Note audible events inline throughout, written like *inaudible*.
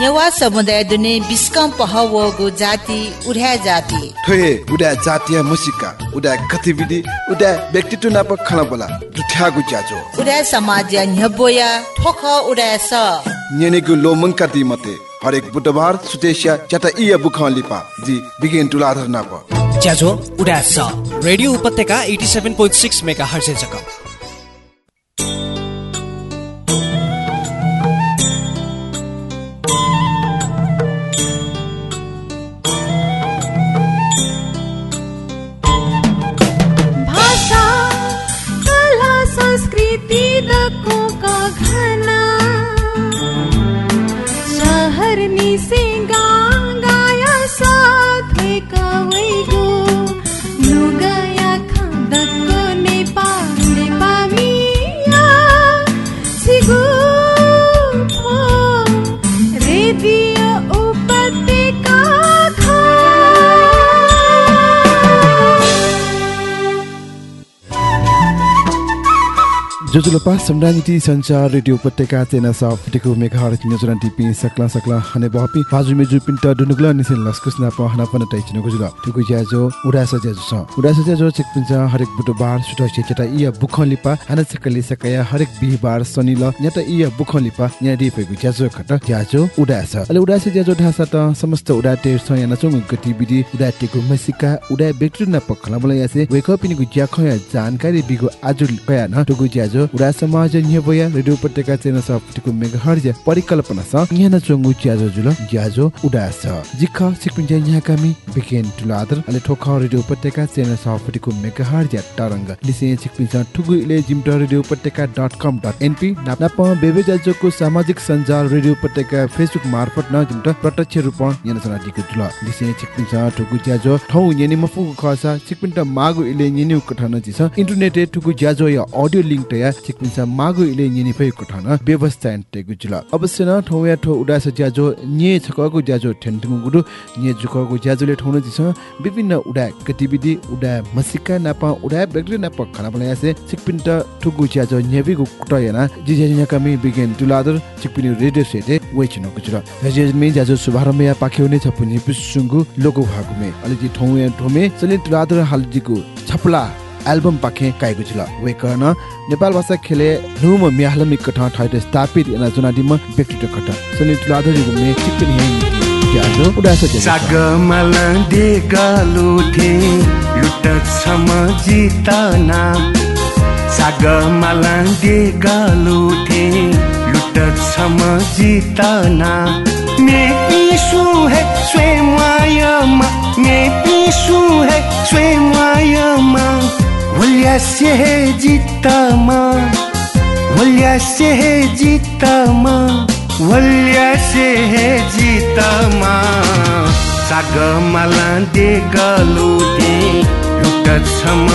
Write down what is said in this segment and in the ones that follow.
नेवा समुदाय दुने बिस्कम पहवगो जाति उड्या जाति। ठोए उडा जातीय मुसिका उडा गतिविधि उडा व्यक्तित्व नाप खला बोला दुठ्यागु ज्याजो। उड्या समाज न्यबोया ठोख उड्या स। नेनेगु लोमंका दी मते हरेक बुधबार सुतेशिया चटा इया बुखान लिपा जी बिगिन टुलाधर नाप। ज्याजो उडा स। रेडियो उपत्यका 87.6 मेगाहर्ज जक जोजुलोपा सम्रानिति संचार रेडियो उपत्यका चेना सा फुटेको मेघाहरत न्युजरान टिपी सकला सकला हने बहपि फाजु मेजु पिन्ट दुनुगला निसेन लस्कुस ना प हना पन टाइचिनो गुजुल ठुकु ज्याजो उडास ज्याजो स उडास ज्याजो चेक पिन्छ हरेक बुधबार सुट चेटा इया बुखन लिपा हना सकली सकया हरेक बिहीबार शनि ल न्यात इया बुखन लिपा न्या दिपेगु ज्याजो खट ज्याजो उडास अले उडास ज्याजो ढासा त समस्त उडाटे स याना चोङ गतिविधि उडाटेको मसिका उडा व्यक्ति न पखला बोला यासे वेक अप इनिगु ज्या खया जानकारी बिगु आजु कया न टुगु ज्याजो उडा समाज न्यबया रेडियो उपत्यका चेना स फुटेको मेघाहरज परिकल्पना स न्याना चोङु ज्याजो जुल ज्याजो उडास जिख सिकपिन्छ न्या कामी बिकेन तुलादर अले ठोख रेडियो उपत्यका चेना स फुटेको मेघाहरज तरंग लिसे सिकपिन्छ ठुगु इले जिमट रेडियो उपत्यका डट कम डट एनपी। नाप बेबे ज्याजोको सामाजिक सञ्जाल रेडियो उपत्यका फेसबुक मार्फत न जिमट प्रत्यक्ष रूप याना सना दिगु जुल लिसे सिकपिन्छ ठुगु ज्याजो ठौ यनि मफु खसा। सिकपिन्ट मागु इले यनि कठन जिस इन्टरनेट ठुगु ज्याजो या अडियो लिंक तया सिकपिन्छ मागु इले यनि फै कठन व्यवस्था एन्टेगु जुल अवश्य न ठौ या ठौ उडास ज्याजो nye छकको ज्याजो ठेन्टुङ गुरु nye जुकको ज्याजोले ठौन जिस विभिन्न उडा गतिविधि उडा मसिका नापा उडा बेग्री नाप खाना बनायासे सिकपिन्ट ठुगु ज्याजो न्यबिगु कुटयना जिजे कमी बिगेन तुलादर सिकपिनि रेडियो सेटे वेचिनो गुजुल रजेजमे ज्याजो शुभारम्भ या पाखेउने छपुनि पिसुंगु लोगो भागुमे अलि ठौ या ठोमे सले तुलादर हालजिगु छपला एल्बम पाखे काएको छिल वे नेपाल भाषा खेले नुम म्याहलमि कथा ठाइट स्थापित एना जुनादिम व्यक्तित्व कथा सले तुलादर गुमे चिकन हे ज्याजो उडास ज्याजो सागमल दे गालुथे लुट छम जितना सागमल दे गालुथे लुट छम जितना मैं ईशु है स्वयं मायमा मैं ईशु है स्वयं मायमा वल्यास्य है जितमा वल्यास्य है जितमा वल्यास्य है जितमा सागमला दे गलुते लुट छम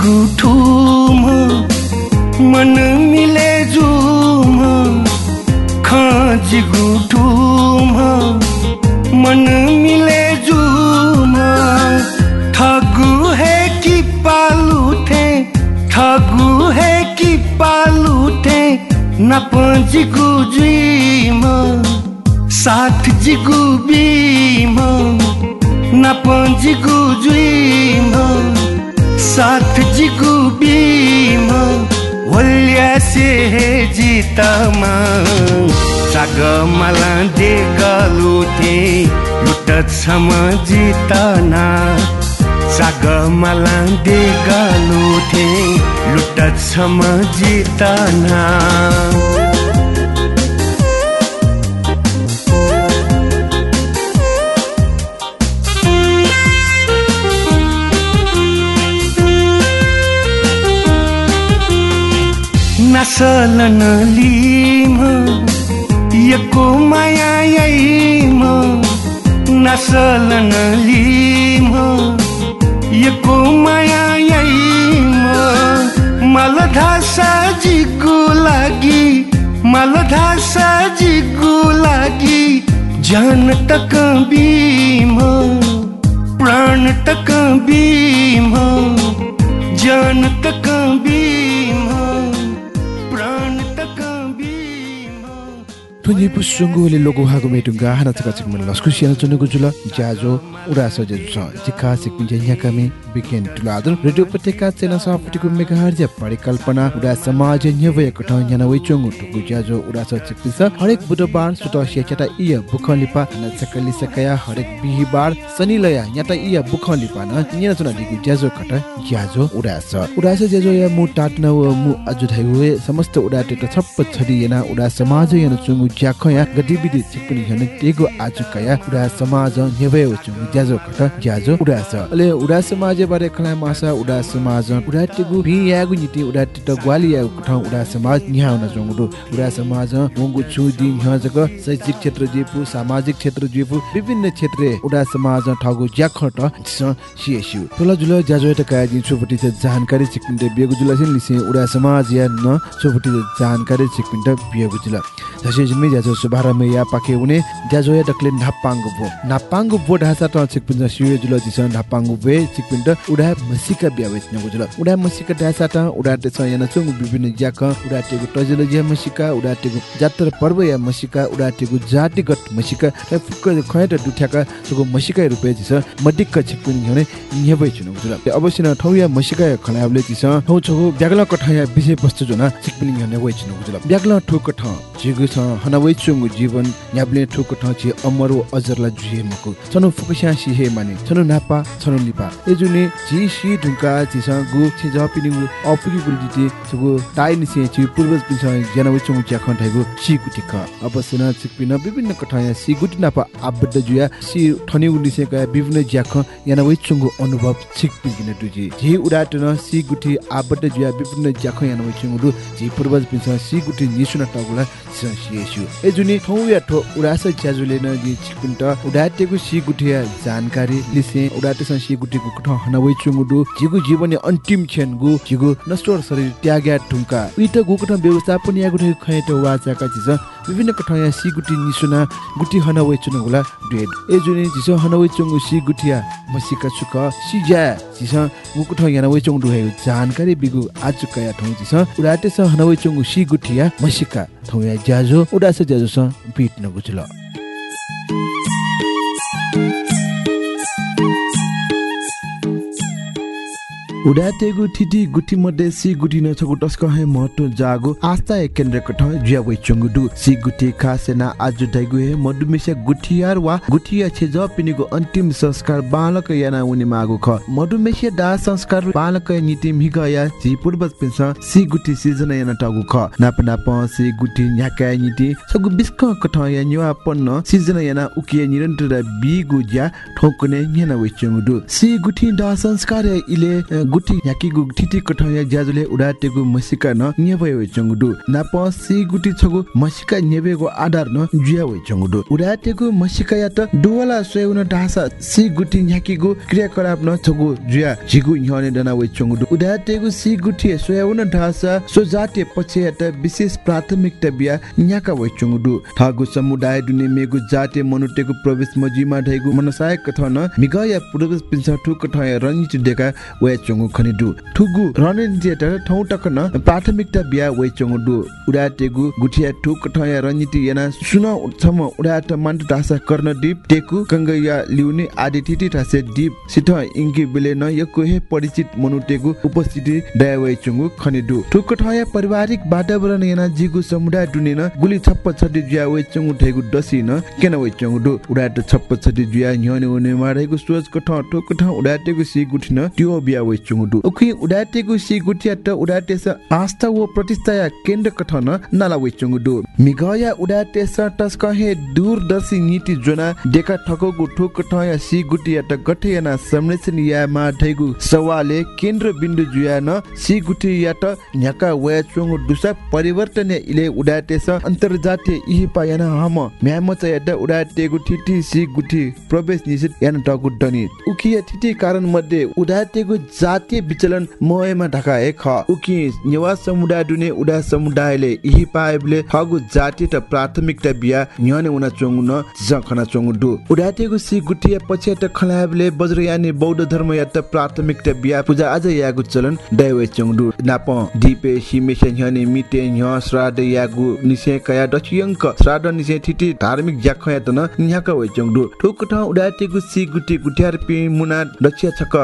जितना सागमला दे गलुते लुट छम जितना खाँची ठुम मन मिले जुम खाँची ठुम मन मिले जुम। ठगु है कि पालूठे ठगु है कि पालूठे नपजिगु जुइम साथ जिगु बीम नपजिगु जुइम साथ जिगु बीम वल्यासे हे जितमा सागमला दे गलुथे लुट छम जितना सागमला दे लुट छम जितना नसलन लिम यको नसलन लिम यको माया यैम मलधा साजीको लागि मलधा साजीको लागि जान तक बिम प्राण तक बिम ठुञ्जी पुसुङ्गुले लोगो हागो मेटुङ्गा हाना चका चिक मन लस्कु सियाना चुनुको जुल जाजो उडा सजे जुस जिका सिक पिन्छ यहाँ कमी बिकेन तुलादर रेडियो पत्रिका चेना सफटिको मेगाहर जे परिकल्पना उडा समाज न्यवय कठ न्याना वइ चंगु टुकु जाजो उडा स चिक पिन्छ हरेक बुधबार सुत सियाचटा इय बुखलिपा न चकली सकया हरेक बिहिबार शनि लया याता इय बुखलिपा न न्याना चुना दिगु जाजो कठ जाजो उडा स उडा स जाजो या मु टाटना व मु अजु धाइवे समस्त उडा टेट छप्प छडी याना उडा समाज याना चुंगु ज्याखया गतिविधि चिकपनि हने तेगो आजु कया उडा समाज न्यवय चुंगु ज्याजो कठ ज्याजो उडा स अले उडा समाज बारे खला मासा उडा समाज उडा टेगु भि यागु निति उडा टेट ग्वाली यागु कठ उडा समाज न्याउ न चुंगु उडा समाज वंगु छु दिन ह जग शैक्षिक क्षेत्र जेपु सामाजिक क्षेत्र जेपु विभिन्न क्षेत्र उडा समाज ठगु ज्याखट स सिएसयु तोला जुल ज्याजो त काया छुपटी त जानकारी चिकपिन्टे बिगु जुल सिन लिसे उडा समाज या न छुपटी जानकारी चिकपिन्टे बिगु जुल। जसे जिमे ज्याजो सुबारा मे या पाके उने ज्याजो या डक्ले नापांगु भो। नापांगु भो ढासा त चिकपिन्टे सिए जुल दिस नापांगु भे चिकपिन्टे उडा मसिका ब्यावेच न गुजुल उडा मसिका ढासा त उडा ते छ याना चंगु विभिन्न ज्याक उडा तेगु टजल ज्या मसिका उडा तेगु जात्र पर्व या मसिका उडा तेगु जातिगत मसिका र फुक्क खयत दुठ्याका सगु मसिका रुपे दिस मडिक्क चिकपिन घने न्यबै छु न गुजुल अवश्य न ठौ या मसिका या खलाबले दिस ठौ छगु ब्यागला कठया विषय वस्तु जुना चिकपिन घने वइ छु न गुजुल ब्यागला ठोक ठ जिगु छ हनवै चंगु जीवन याबले ठोक ठ छि अमरो अजरला जुहे मको छनु फुकस्या सी हे माने छनु नापा छनु लिपा एजुने जी सी ढुंका जिस गु छि जपिनि अपुगी गुरुजिति छगु टाइ निसे छि पूर्वज पिछ जनवै चंगु च्या खन थाइगु सी गुटिक अवश्य न चिकपिन विभिन्न कठाया सी गुटी नापा आबद्ध जुया सी ठनि उनिसे का विभिन्न ज्याख यानवै चंगु अनुभव चिकपिन किन दुजी जी उडाट न सी गुटी आबद्ध जुया विभिन्न ज्याख यानवै चंगु दु जी पूर्वज पिछ सी गुटी निसुना टगुला सिएसयु ए जुनि ठौ या ठो उडास ज्याजुले न जी चिकपिन त उडाटेको सी गुटिया जानकारी लिसे। उडाटे स सी गुटीको कठ हनवै दु जिगु जीवने अन्तिम क्षण गु जिगु नश्वर शरीर त्याग्या ढुंका उइट गुकठ व्यवस्थापन या गुठी खैट वाचाका जिस विभिन्न कठया सी गुटी निसुना गुटी हनवै चुन होला डेड ए जुनि जिस हनवै चंगु सी गुटिया मसिका सुक सिजा जिस गुकठ यानवै चंगु दुहे जानकारी बिगु आज कया ठौ जिस उडाटे स हनवै चंगु सी गुटिया मसिका ठौ या जाजो उडास जाजो स पिट नगुजुल उडाटेगु ठिटी गुठी मध्ये सी गुठी न छगु टस्क हे महत्व जागो आस्था एक केन्द्र कठ जुया वइ चंगुडु सी गुठी खासेना आज दैगु हे मधुमेसे गुठियार वा गुठिया छे ज पिनिगु अन्तिम संस्कार बालक याना उनी मागु ख। मधुमेसे डा संस्कार बालक नीति मिगया जी पूर्वज पिस सी गुठी सिजन याना टगु ख। नाप नाप सी गुठी न्याका नीति छगु बिस्क कठ या न्युवा पन्न सिजन याना उकिया निरन्तर बिगु ज्या ठोकने न्याना वइ चंगुडु सी गुठी डा संस्कार इले गुठी याकी गु ठिटी कठया ज्याजुले उडाटेगु मसिका न न्यबय वे चंगुडु नाप सी गुटी छगु मसिका न्यबेगु आधार न जुया वे चंगुडु उडाटेगु मसिका या त दुवला सोयुन ढासा सी गुठी याकीगु क्रियाकलाप न छगु जुया। जिगु न्यने दना वे चंगुडु उडाटेगु सी गुठी सोयुन ढासा सो जाते पछि त विशेष प्राथमिकता बिया न्याका वे चंगुडु ठगु समुदाय दुने मेगु जाते मनुटेगु प्रवेश मजिमा ढैगु मनसाय कथन मिगया पूर्व पिन्छ ठुक ठय रणनीति डेका वे चंगु खनिदु ठुगु रणनीति त ठौ टक न प्राथमिकता बिया वे चंगु दु उडाटेगु गुठिया ठुक ठय रणनीति याना सुन उत्सम उडाट मन्ट दासा गर्न दीप टेकु कंगया लिउने आदि तिति थासे दीप सिथ इंगि बिले न यको हे परिचित मनुटेगु उपस्थिति दया वे चंगु खनिदु ठुक ठय पारिवारिक वातावरण याना जिगु समुदाय दुने न गुली छप्प छटि जुया वे चंगु ठेगु दसी न केन वे चंगु दु उडाट छप्प छटि जुया न्यने उने मारेगु सोच कठ ठुक ठ उडाटेगु सी गुठिन त्यो बिया वे चुङडु उखि उडाटेगु सी गुटिया त उडाटेस आस्था व प्रतिष्ठा या केन्द्र कथन नाला वे चुङडु मिगया उडाटेस टस्क हे दूरदर्शी नीति जोना डेका ठकोगु ठोक कथ या सी गुटिया त गठे याना संरक्षण या मा ठैगु सवाले केन्द्र बिन्दु जुया न सी त न्याका वे चुङु दुसा परिवर्तन इले उडाटेस अन्तर्जातीय इहि पायाना हम। म्यामच या त उडाटेगु ठिटी सी गुठी प्रवेश निषेध याना टगु डनी उखिया ठिटी कारण मध्ये उडाटेगु जातीय विचलन मोयमा ढाका एक ख उखि नेवा समुदाय दुने उडा समुदायले इहि पाएबले हगु जाति त प्राथमिकता बिया न्यने उना चोंगु न जखना चोंगु दु उडाटेगु सी गुटिया पछि त खलाबले वज्रयानी बौद्ध धर्म या त प्राथमिकता बिया पूजा आज यागु चलन दैवे चोंगु दु नाप दिपे हिमेसे न्यने मिते न्य श्राद्ध यागु निसे कया दचियंक श्राद्ध निसे ठिटी धार्मिक ज्याख त न न्याका वे चोंगु दु ठुक ठ उडाटेगु सी गुटी गुटियार पि मुना दचिया छक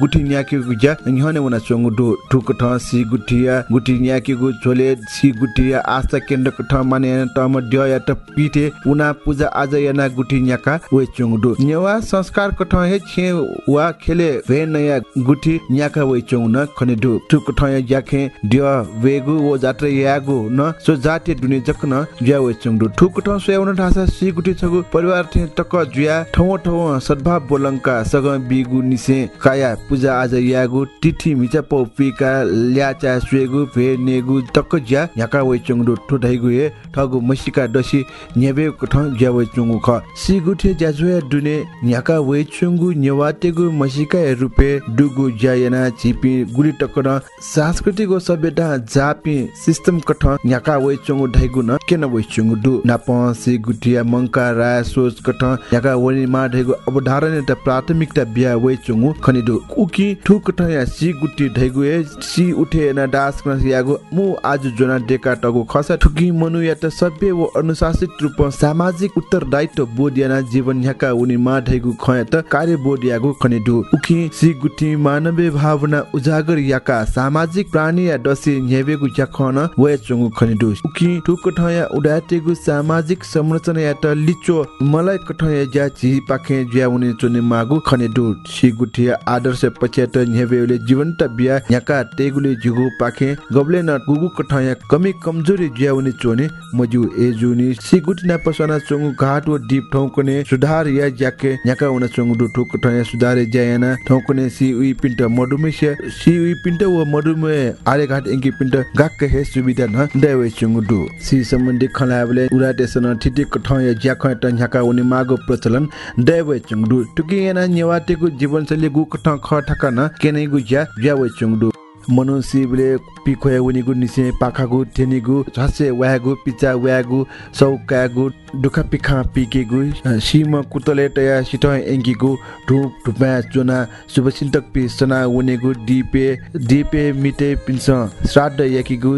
गुठी न्याके गुज्या न्यने उना चोंगु दु ठुक ठ सी गुटिया गुटी न्याके गु झोले सी गुटिया आस्था केन्द्र ठ माने टम ड्य या त पिटे उना पूजा आज याना गुठी न्याका वे चोंगु दु नेवा संस्कार कठ हे छे वा खेले वे नया गुठी न्याका वे चोंगु न खने दु ठुक ठ या ज्याखे ड्य वेगु वो जात्रे यागु न सो जाते दुने जकन ज्या वे चोंगु दु ठुक ठ सोयाउन ढासा सी गुठी छगु परिवार थे टक जुया ठौ ठौ सद्भाव बोलंका सग बिगु निसे काया पूजा आज यागु तिथि मिचा पौपिका ल्याचा सुएगु भे नेगु तक ज्या याका वे चोंगु ठु ढैगु हे ठगु मसिका डसी न्यबे ठ ज्या वे चोंगु ख सी गुठी ज्याजुया दुने याका वे चोंगु न्यवातेगु मसिका रुपे दुगु ज्यायना चिपि गुली टक्कर सांस्कृतिक सभ्यता जापि सिस्टम कठ याका वे चोंगु ढैगु न केन वे चोंगु दु नाप सी गुठिया मंका राय सोच कठ याका वनि मा ढैगु अवधारणा प्राथमिकता बिया वे चोंगु खनिदु उकी ठुक कठ या सी गुटी ढैगु ए सी उठे न कन यागु मु आज जोना डेका टगु खसा ठुकी मनु या त सभ्य व अनुशासित रूप सामाजिक उत्तरदायित्व बोध याना जीवन याका उनी मा ढैगु खया त कार्य बोध यागु खनिदु उखी सी गुटी मानवीय भावना उजागर याका सामाजिक प्राणी या डसी न्येबेगु याखन वे चोंगु खनिदु उखी ठुक ठया उडातेगु सामाजिक संरचना या त लिचो मलाई कठया ज्या ची पाखे ज्या उनी चोने मागु खनिदु सी गुठिया आदर्श पछ्यात न्येबेले जीवन्त बिया याका तेगुले जुगु पाखे गबले न गुगु कठया कमी कमज़ोरी ज्या उनी चोने मजु एजुनी सी गुटिना पसना चोंगु घाट व डिप ठौकने सुधार या ज्याके याका उना चोंगु दु ठुक ठया सुधारे ज्यायना ठौकने सी उइ पिन्ट मधुमेह सी उइ पिन्ट व मधुमेह आले घाट एंकी पिन्ट गाक्क हे सुविधा न दैवे चुंगु दु सी सम्बन्धी खलाबले उराटेसन ठिटी कठय ज्याख त न्याका उनी मागो प्रचलन दैवे चुंगु दु टुकी याना न्यवातेको जीवनशैली गु कठ ख ठकन केनै गु ज्या ज्यावे चुंगु दु मनोसिबले पिखोया उनीगु निसे पाखागु थेनिगु झसे व्यागु पिचा व्यागु सौकागु दुखा पिखा पिकेगु सिम कुतले तया सिट एंगिगु धुप धुपा चोना शुभचिन्तक पि सना उनेगु दिपे दिपे मिटे पिन्स श्राद्ध याकिगु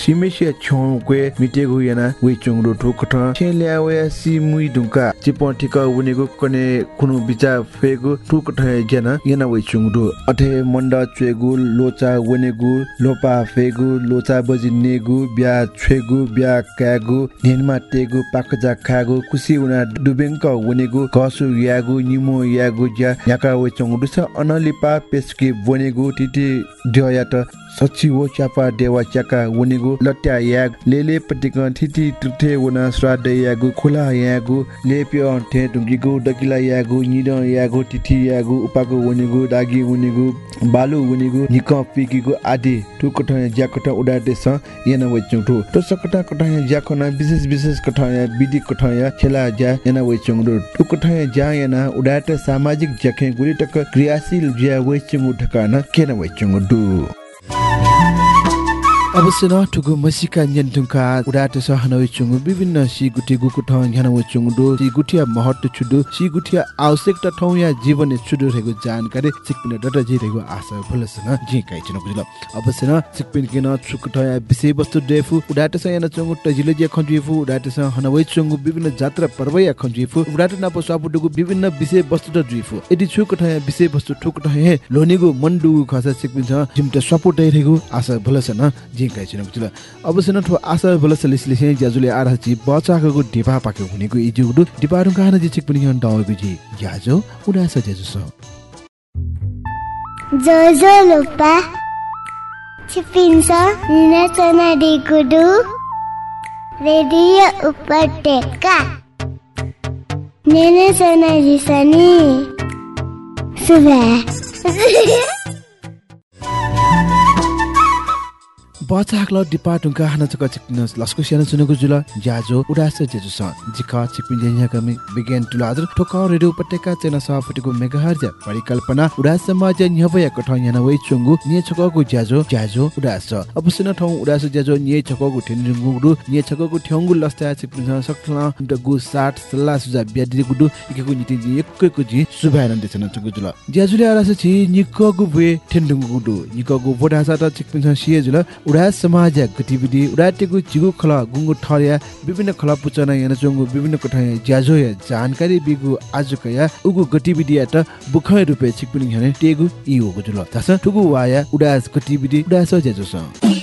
सिमेसिया छौके मिटेगु याना वे चुङरो ठोकठ छेल्या वे सि मुइ ढुका चिप ठिक उनेगु कने कुनु बिचा फेगु ठुकठ ज्यान याना वे चुङरो अथे मण्ड चेगु लोचा वनेगु लोपा फेगु लोचा बजि नेगु ब्या छेगु ब्या क्यागु नेनमा तेगु पाकजा खागु कुसी उना डुबेङ्क वनेगु कसु यागु निमो यागु ज्या याका वे चंगु दुस अनलिपा पेस्की वनेगु टिटी ड्ययात सच्ची वो चापा देवा चाका वनेगु लट्या याग लेले पटिक थिति तुथे वना श्राद्ध यागु खुला यागु लेप्य थे दुंगिगु दकिला यागु निड यागु तिथि यागु उपागु वनेगु दागी वनेगु बालु वनेगु निक पिकिगु आदि टुकट ज्याकट उडाटे स येन वचुङठु तो सकटा कटा ज्याखना विशेष विशेष कटा विधि कटा खेला ज्या येन वचुङडु टुकट ज्या येन उडाटे सामाजिक ज्याखे गुली टक क्रियाशील ज्या वचुङु ठकान केन Música अवश्य न ठुगु मसिका न्यन्टुङका उडाटे सहनवे चुङु विभिन्न सि गुटी गुकु ठाउँ न्यानवे चुङडु सि गुठिया महत्व छुडु सि गुठिया आवश्यकता ठाउँ या जीवन छुडु रहेको जानकारी सिकपिन डट जे रहेको आशा भलस न जे काइ अवश्य न सिकपिन किन छुक ठया विषय वस्तु डेफु उडाटे सय न चुङु टजिले जे खन्जुफु उडाटे सय हनवे चुङु विभिन्न जात्रा पर्व या खन्जुफु उडाटे नाप स्वापुडुगु विभिन्न विषय वस्तु त जुइफु यदि छुक ठया विषय वस्तु ठुक ठहे लोनिगु मन्डु खसा सिकपिन छ जिमटे सपोर्ट रहेको आशा भलस न छिन। बुझल अवश्य न ठो आशा भलस लिसले से ज्याजुले आरहची बचाको डिपा पाके हुनेको इजुगु डिपा रुङका न जे चिक पनि हन डाउको जी ज्याजो उडास ज्याजो स जोजो लुपा छिपिन्छ निनाचना डिगुडु रेडियो उपत्यका। निनाचना जिसनी सुबह *laughs* बचाक्ल डिपार्टमेन्टका हाना चक चिकन लस्को स्यानो चुनको जुल ज्याजो उडास जेजु स जिका चिकपिन ज्या कमी विज्ञान तुलादर ठोका रेडियो उपत्यका चेना सफटिको मेगाहर्ज परिकल्पना उडास समाज न्यवय कठ याना वइ चुंगु nye छकको ज्याजो ज्याजो उडास। अब सिन ठौ उडास ज्याजो nye छकको ठिनजुंगु रु nye छकको ठ्यंगु लस्ता चिकपिन सक्ला दगु 60 सल्ला सुजा ब्यादि गुडु इकेको निति जि एकको जि सुभायन देसन चुगु जुल। ज्याजुले आरास छि निकगु वे ठिनजुंगु गुडु निकगु बोडासा त चिकपिन सिए जुल उडा समाज गतिविधि उडाटेको चिगु खला गुंगु ठर्या विभिन्न खला पुचना याना चंगु विभिन्न कठाय ज्याजो या जानकारी बिगु आजुकया उगु गतिविधि यात बुखय रुपे छिकपिनि हने टेगु इ होगु जुल तास ठुगु वाया उडास गतिविधि उडास ज्याजो स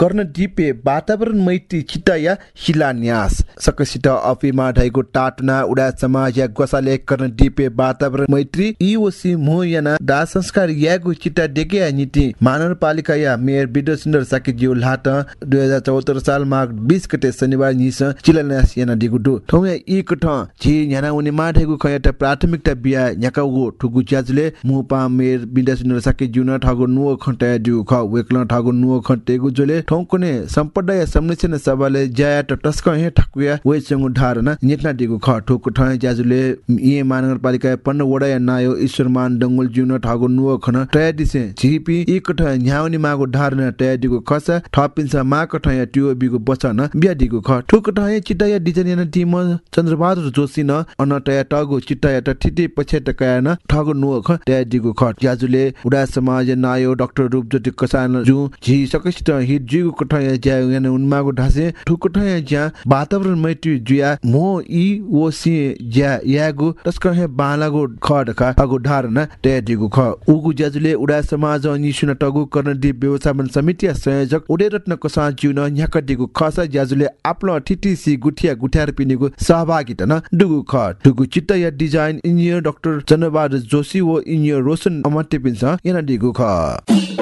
कर्ण दिपे वातावरण मैत्री चिटाया शिलान्यास। सकसित अफिमा ढाइको टाटना उडा समाज या गोसाले कर्ण दिपे वातावरण मैत्री। इओसी मोहयाना डा संस्कार यागु चिटा डेके नीति। महानगरपालिका या मेयर विद्य सुन्दर साकी जिउ लाट 2074 साल माघ 20 गते शनिबार निस चिलान्यास याना दिगुडु ठौया इ कठ झि न्याना उनी मा ढाइको खयाटा प्राथमिकता बिया न्याकागु ठुगु ज्याजुले। मुपा मेयर विद्य सुन्दर साकी जिउ न ठगु नुव खन्टा दिउ ख वेक्ल ठगु नुव खन्टेगु जोले ठौकुने सम्पदाय संरक्षण सभाले ज्या टस्क हे ठकुया वे चंगु धारणा नेतना दिगु ख ठोक ठय ज्याजुले इ महानगरपालिका पन्न वडा नायो ईश्वरमान डंगुल जुन ठागु नुव खन टया दिसे जिपी इ कठ न्याउनी मागु धारणा टया दिगु खस थपिन्छ मा कठ या ट्यु बिगु बचन बिया दिगु ख ठोक ठय चिटाया डिजन टिम चन्द्रबहादुर जोशी न अन टया टगु चिटाया त ठिटी पछि टकाया न ठगु नुव ख टया दिगु ख ज्याजुले उडा समाज नायो डाक्टर रूपज्योति कसान जु झि सकसित हिट जिगु कठया ज्या याने उन्मागु ढासे कठया ज्या वातावरण मैत्री जुया मो इ ओ सि ज्या यागु तस्क हे बालागु खड खा अगु धारणा दिगु ख। उगु ज्याजुले उडा समाज निसुन टगु गर्न दि व्यवस्थापन समिति संयोजक उडे रत्न कसा जुन न्याक दिगु खस ज्याजुले आपलो टिटिसी गुठिया गुठ्यार पिनिगु सहभागिता न दुगु ख। दुगु चित्त या design engineer doctor Chandrabahadur Joshi व इन्जिनियर रोशन अमर्ते पिन्छ याना दिगु ख।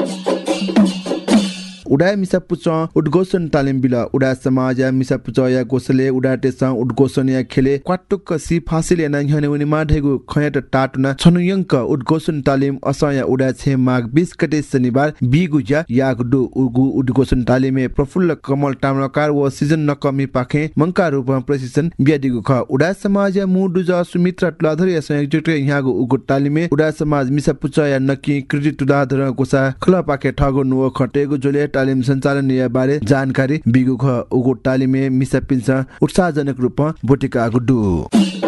उडा मिसा पुच उद्घोषण तालिम बिल उडा समाज मिसा पुच या गोसले उडा टेस उद्घोषण या खेले क्वाटुक सी फासिले ना हने उनि माढेगु खयत टाटुना छनुयंक उद्घोषण तालिम असया उडा छे माघ 20 गते शनिबार बिगु ज्या यागडु उगु उद्घोषण तालिमे प्रफुल्ल कमल टामलकार व सिजन नकमी पाखे मंका रूप प्रशिक्षण ब्यादिगु ख उडा समाज मु दुज सुमित्रा तुलाधर या संयोजक यहाँगु उगु तालिमे उडा समाज मिसा पुच या नकी क्रेडिट तुलाधर गोसा खला पाखे ठगु नुव खटेगु जोले तालिम सञ्चालन बारे जानकारी बिगु ख उगु तालिमे मिसा पिल्छ उत्साहजनक रूपमा बोटिका गुड्डु।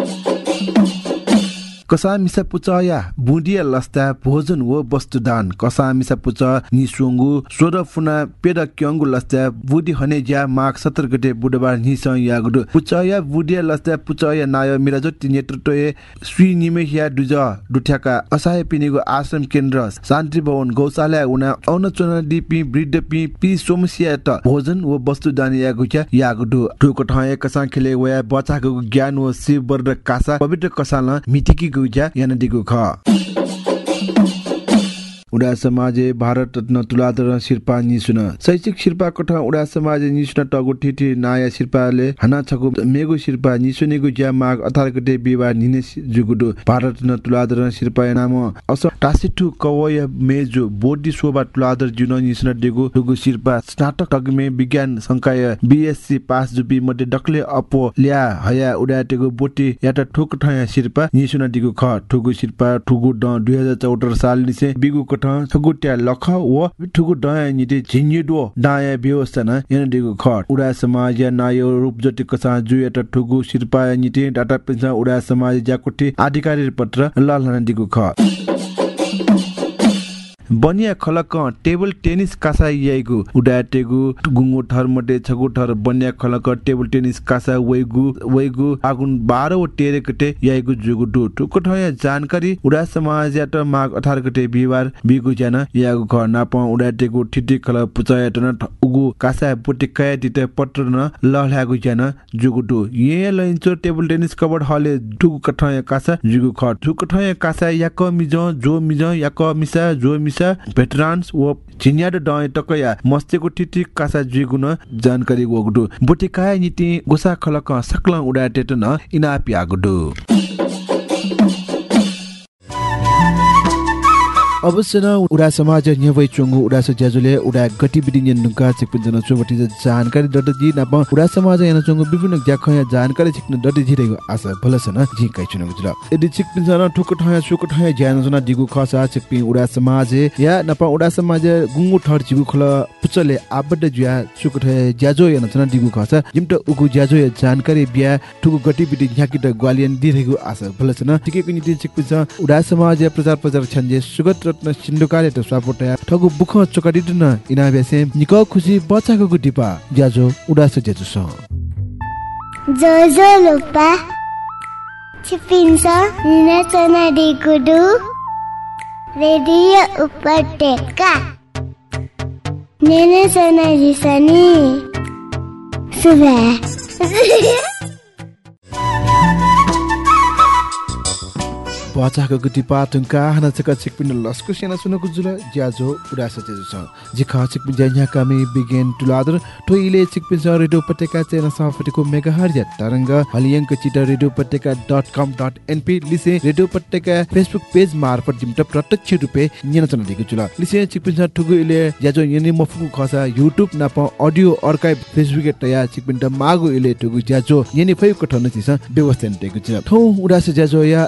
कसा मिसा पुचया बुडिया लस्ता भोजन व वस्तुदान। कसा मिसा पुच निसुङ्गु सोर फुना पेड क्यङ्गु लस्ता बुडी हने ज्या माघ सत्र गते बुधबार निस या गुडु पुचया बुडिया लस्ता पुचया नाय मिराजोति नेतृत्व श्री निमेहिया दुज दुठ्याका असहाय पिनेगु आश्रम केन्द्र शान्ति भवन गौशाला उना औन चुन डिपी वृद्ध पि पि सोमसिया त भोजन व वस्तुदान या गुच्या या गुडु ठुको ठय कसा खेले वया बचाको ज्ञान व शिव वर कासा पवित्र कसाल मिटिकी याना दिगु ख उडा समाजे भारत रत्न तुलाधर शिर्पा निसुन। शैक्षिक शिर्पा कठ उडा समाजे निसुन टगु ठिठी नाया शिर्पाले हना छगु मेगु शिर्पा निसुनेगु ज्या माग अथार गते बिवा निने जुगुडु। भारत रत्न तुलाधर शिर्पा नाम अस टासिठु कवय मेजु बोडी शोभा तुलाधर जुन निसुन देगु दुगु शिर्पा। स्नातक टगमे विज्ञान संकाय बीएससी पास जुबी मध्ये डक्ले अपो ल्या हया उडाटेगु बोटी याटा ठोक ठया शिर्पा निसुन दिगु ख ठुगु शिर्पा ठुगु ड 2074 साल निसे बिगु ठगुट्या लख व ठुगु डया निते झिन्युडो डाया व्यवस्था न यन दिगु ख उडा समाज नायो रूप जति कसा जुयट ठुगु शिर्पा निते डाटा पेन्सा उडा समाज जाकुटी अधिकारी पत्र लालन दिगु ख बनिया खलक टेबल टेनिस कासा याइगु उडाटेगु गुंगु ठर मटे छगु ठर बनिया खलक टेबल टेनिस कासा वेगु वेगु आगुन 12 ओ टेरे कटे याइगु जुगु दु। टुक ठया जानकारी उडा समाज यात माग 18 गते बिहिबार बिगु ज्यान यागु घर नाप उडाटेगु ठिटी खल पुचयात न उगु कासा पुटिकया दिते पत्र न लहल्यागु ज्यान जुगु दु। ये लइन्चो टेबल टेनिस कबड हले टुकु कठया कासा जुगु ख टुक ठया कासा याक मिजो जो मिजो याक मिसा जो मिसा भेटरान्स व चिन्याड डय टकया मस्तेको टिटी कासा जुगुन जानकारी वगडु। बुटिकाय नीति गोसा खलक सकल उडाटेट न इनापि अवश्य न उडा समाज न्यवै चोंगु उडा ज्याजुले उडा गतिविधि नुका चिकपिन जन चोबटी जानकारी डट जी नाप उडा समाज यान चोंगु विभिन्न ज्याखया जानकारी छिक्न डट जी रेगु आशा भलसन जी कै चुन गुजल। यदि चिकपिन जन ठुक ठया सुक ठया ज्यान जन दिगु खसा चिकपिन उडा समाज या नाप उडा समाज गुंगु ठर जिगु खल पुचले आबड ज्या सुक ठया ज्याजो यान जन दिगु खसा जिमट उगु ज्याजो या जानकारी बिया ठुक गतिविधि न्याकिट ग्वालियन दिरेगु आशा भलसन। टिकेको नीति चिकपिन उडा समाज प्रचार प्रचार छन्जे सुगत रत्न सिन्डुकाले त स्वापोटया ठगु बुख चोकाडिट न इना बेसे निक खुसी बचाको गुटिपा ज्याजो उडास ज्याजो स जोजो लोपा छिपिन्छ निनाचना डिगुडु रेडियो उपत्यका निनाचना रिसनी सुबह बचाको गुटी पाटुङका हाना चका चिकपिन लस्कु सेना सुनको जुल ज्याजो उडास जेजु छ। जिखा चिकपिन ज्या कामे बिगेन टुलादर टोइले चिकपिन स रेडियो पटेका चेना सफटिको मेगाहर्ज तरंग हलियंक चिट रेडियो पटेका डट कम डट एनपी लिसे रेडियो पटेका फेसबुक पेज मार्फत जिमट प्रत्यक्ष रुपे न्यन चन दिगु जुल लिसे चिकपिन स ठुगु इले ज्याजो यनि मफुकु खसा युट्युब नाप अडियो अर्काइभ फेसबुक तया चिकपिन त मागु इले ठुगु ज्याजो यनि फै कठन चिस व्यवस्था दिगु जुल ठौ उडास ज्याजो या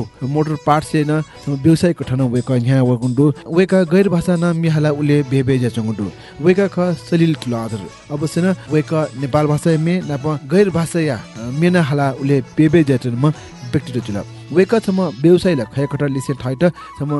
मोटर पार्ट से न व्यवसाय ठन वेक यहाँ वकुन्डु वेक गैर भाषा न मिहाला उले बेबे चंगुडु वेक ख सलिल अब सेन वेक नेपाल भाषा मे नप गैर भाषा या मेना हाला उले बेबे जे म व्यक्ति चुला वेक छम व्यवसाय ल खय कटर लिसे ठाइट छम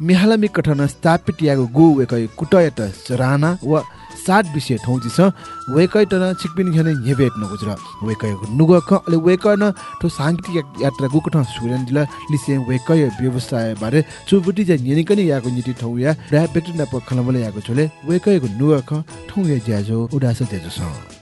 मिहालामी कठन स्थापित यागो गु वेक कुटयत राना व सात विषय ठाउँ छ। वेकै त छिकपिन खेने हेबेट नगुजर वेकै नुग ख अले वेकै न ठो सांगीतिक यात्रा गुको ठाउँ सुरेन दिला लिसे वेकै व्यवसाय बारे चुबुटी जा निनिकनि याको निति ठाउँ या रा व्यक्ति न पखला बले याको छोले। वेकैको नुग ख ठाउँ या ज्याजो उडास छ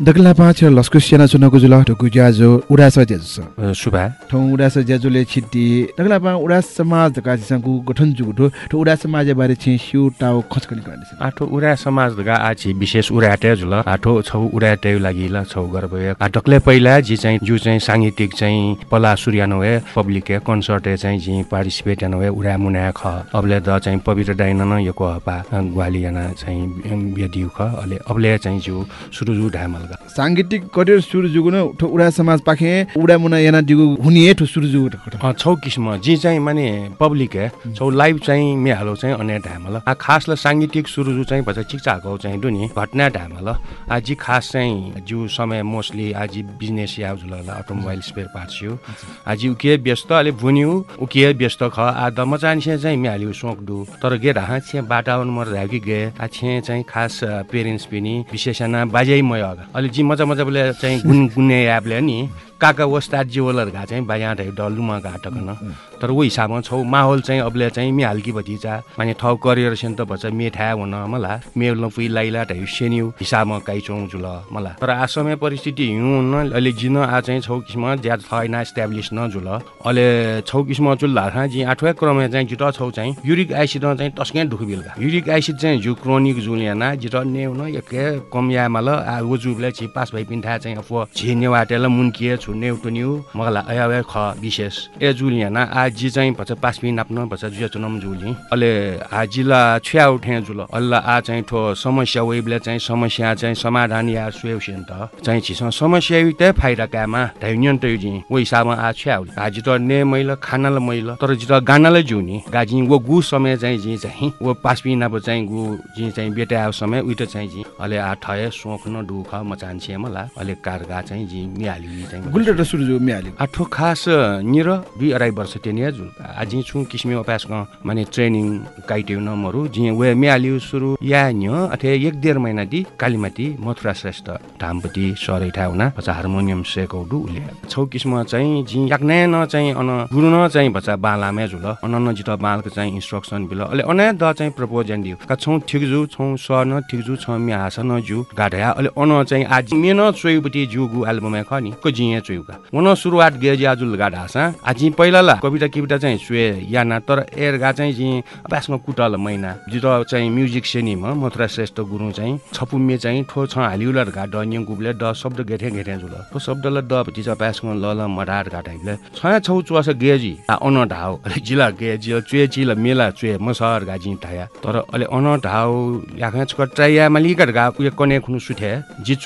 दगला पाँच लस्कु सेना चुनको जुल ढुकु ज्याजो उडास ज्याजो सुभा ठौँ उडास ज्याजुले छिट्टी दगला पा उडास समाज कासिसंगु गठन जुगु ठो उडास समाज बारे छि स्यु टाउ खचकनि गर्ने आठो उडा समाज दगा आछि विशेष उडाटे जुल आठो छौ उडाटे लागि ल छौ गर्व आ डक्ले पहिला जी चाहिँ जु चाहिँ साङ्गीतिक चाहिँ पला सूर्यानो हे पब्लिक हे कन्सर्ट हे चाहिँ जी पार्टिसिपेट यानो हे उडा मुना ख अबले द चाहिँ पवित्र डाइन न यको हपा ग्वाली याना चाहिँ बेदिउ ख अले अबले चाहिँ जु सुरु जु ढामल साङ्गीतिक करियर सुरु जुगु उडा समाज पाखे उडा मुना याना दिगु हुनी ठो सुरु जुगु छौ किसिम जी चाहिँ माने पब्लिक है छौ लाइभ चाहिँ मेहालो चाहिँ अन्य ढामल आ खासलाई साङ्गीतिक सुरुजु चाहिँ भन्छ चिक्चाको चाहिँ दुनी घटना ढामल आजी खास चाहिँ जु समय मोस्टली आजी बिजनेस या जुल अटोमोबाइल स्पेयर पार्ट्स यो। आजी उके व्यस्त अले भुन्यु उके व्यस्त ख। आ द मचानिसे चाहिँ मेहाल्यु सोक्दु तर गे रहा छे बाटाउन मर राखि गे? आ छे चाहिँ खास पेरेन्ट्स पनि विशेषना बाजै मय अगा अलि जी मजा मजा बोले चाहिँ गुन गुन्ने याबले नि। काका वस्ताद जीवलर घा चाहिँ बाया ढै डल्लुमा घाटकन तर वो हिसाबमा छौ माहौल चाहिँ अबले चाहिँ मे हल्की भतिजा। माने ठाउँ करियर सेन त भन्छ मे ठ्या हुन मला। मेल पुइ लाइला ढै सेन्यु हिसाबमा काइ चौँ जुल मला। तर आ समय परिस्थिति हिउँ न अहिले जिन आ चाहिँ छौ किसिम ज्यादा छैन इस्टाब्लिस न जुल अहिले छौ किसिम जुल लाखा जी आठवे क्रममा चाहिँ जिट छौ चाहिँ युरिक एसिड चाहिँ टस्कै ढुक बिलका। युरिक एसिड चाहिँ जु क्रोनिक जुल याना जिट ने हुन एके कम या मल आ वो जुले ले छि पास भइ पिन्था चाहिँ अफ झि नेवाटेल मुन्किए छु नेउ टुन्यु मगला अयावे ख विशेष। ए जुलिया ना आजी चाहिँ भछ पास पिन नाप्न भछ जुया चुनम जुली। अले आजिला छ्या उठे जुल। अल्ला आ चाहिँ ठो समस्या वेबले चाहिँ समस्या चाहिँ समाधान या सुएउसिन त। चाहिँ छिस समस्या त फाइदा कामा? ढाइनियन त जी ओ हिसाबमा आ छ्या आजि त ने मैल खानाल मैल तर जित गानाले जुनी। गाजी वो गु समय चाहिँ जी चाहिँ वो पास पिन नाप चाहिँ गु जी चाहिँ बेटा समय उइट चाहिँ जी। अले आ ठय सोख न दुख मचान्छे मला अले कारगा चाहिँ जी मिहाली चाहिँ। गुल्डा र सुरु जो मिहाल्यो आठो खास निर दुई अढाई वर्ष टेनिया जुल आजि छु किसिमे अभ्यास माने ट्रेनिङ काइट्यौ नमरु जि वे मिहाल्यो सुरु। या न्य अथे एक डेढ महिना दि कालीमाटी मथुरा श्रेष्ठ धामपति सरै ठाउना बच्चा हार्मोनियम सेकौ दु उले छौ किसिम चाहिँ जि याक्ने न चाहिँ अन गुरु न चाहिँ बच्चा बालामे जुल अन न जित बालको चाहिँ इन्स्ट्रक्सन बिल। अले अने द चाहिँ प्रपोजन दियो। का छौ ठिक जु छौ स न ठिक जु छ मि हास न जु। गाढया अले अन चाहिँ आज मेन चोइबटी जुगु एल्बम खनि को जिए चोइका वन सुरुवात गे ज्याजुल गाडा सा आजि पहिला कविता किविता चाहिँ सुए याना तर एरगा चाहिँ जि अभ्यासमा कुटल महिना जित चाहिँ म्युजिक सेनीमा मथुरा श्रेष्ठ गुरु चाहिँ छपुमे चाहिँ ठो छ हालिउलर गा डन्यङ गुबले ड शब्द गेठे गेठे जुल। तो शब्दले ड भति चाहिँ अभ्यासमा ल ल मडार गा टाइपले। छया छौ चुवास गेजी आ अन ढाउ अले जिला गेजी चुए चिला मेला चुए म सहर गा जि थाया। तर अले अन ढाउ याखा छक ट्राइया मालिकर गा उयो कने खुनु सुथे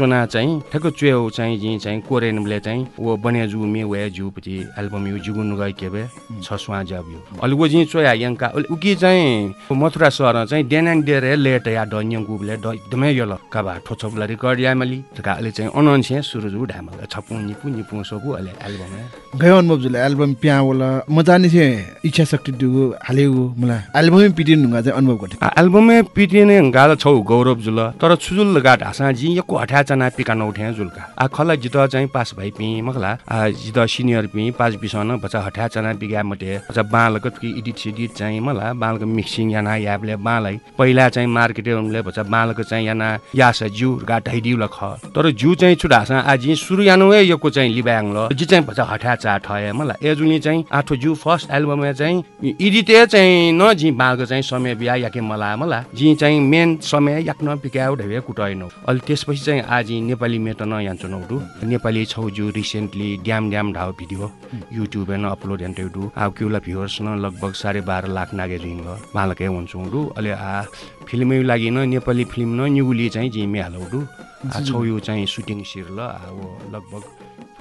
जिचोना चाहिँ ठेको चुए चाहिँ जि चाहिँ कोरेनले चाहिँ वो बने जु मे वे जु पति एल्बम यु जुगुन गइ केबे छ स्वा जब यु। अलि वो जि चोया अलि उकी चाहिँ मथुरा सहर चाहिँ डेनाङ डेरे लेट या डन्यङ गुबले एकदमै यो काबा ठोछोबला रिकर्ड या मली तका अलि चाहिँ अनन्से सुरु जु ढामल छपु निपु निपु सोकु अलि एल्बम गयो अनुभव जुल एल्बम प्या होला म जाने छे इच्छा शक्ति दुगु हालेगु मलाई एल्बमै पिटिन नुगा चाहिँ अनुभव गटे। एल्बमै पिटिने गाल छौ गौरव जुल तर छुजुल गाट हाँसा जी यको हठ्या चना पिका नउठे जुलका। आ खला जित चाहिँ पास भइ पि मखला। जित सिनियर पि पास बिसन बच्चा हठ्या चना बिगा मटे। बच्चा बालको इडिट सिडिट चाहिँ मला बालको मिक्सिङ याना याबले बालै पहिला चाहिँ मार्केटे उनले बच्चा बालको चाहिँ याना यास जु गाट हाइदिउ ख तर जु चाहिँ छुडा हाँसा आज सुरु यानु ए यको चाहिँ लिबाङ ल। जी चाहिँ बच्चा हठ्या चा ठय मला। एजुली चाहिँ आठो जु फर्स्ट एल्बममा चाहिँ इडिटे चाहिँ न जी बालको चाहिँ समय बिहा याके मला मला। जी चाहिँ मेन समय याक्न पिक्याउ ढेवे कुटाइनौ अलि त्यसपछि चाहिँ आज नेपाली मेट न यान्चो नौडु। नेपाली छौजु रिसेन्टली ड्याम ड्याम ढाउ भिडियो। युट्युब न अपलोड एन्टेडु आ क्युला भ्युवर्स न लगभग साढे बाह्र लाख नागे रिङ बालकै हुन्छौँ डु अलि आ फिल्मै लागि न नेपाली फिल्म न न्युली चाहिँ जिमे हालौडु। छौ यो चाहिँ सुटिङ सिर ल वो लगभग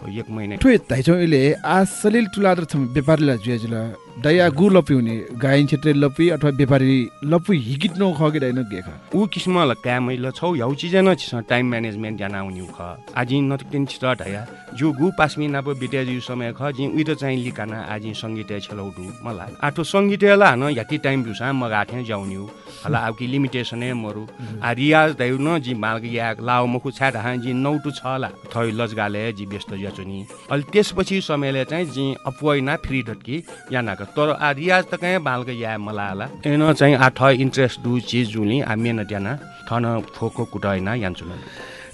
एक महिना। ताइचौ इले आ सलिल तुलादर छम व्यापारीला जुयाजुला दया गु लपि हुने गायन क्षेत्र लपि अथवा व्यापारी लपि हिगिट नो खगे दैन गेख ऊ किसिम ल क्या मैले छौ याउ चिज न छिस टाइम म्यानेजमेन्ट जाना उनी ख। आज नतिकिन छिट हया। जो गु पास मिना अब बिटे जु समय ख जि उइ त चाहिँ लिकाना आज संगीत छलौडु मला आठो संगीत ला न याति टाइम बिसा म गाठे हला अब कि लिमिटेसन है मरु। आ रियाज दैउ न जि मालक या लाउ मखु छाड हा जि नौटु छ ला। थै लजगाले जि व्यस्त जचुनी अलि त्यसपछि समयले चाहिँ जि अपवैना फ्री डटकी याना तर आ रियाज त कहीँ बालक या मलाला एन चाहिँ आ ठ इन्ट्रेस्ट दु चिज जुली आ मेन ट्याना थन फोको कुटाइना यान्चुन।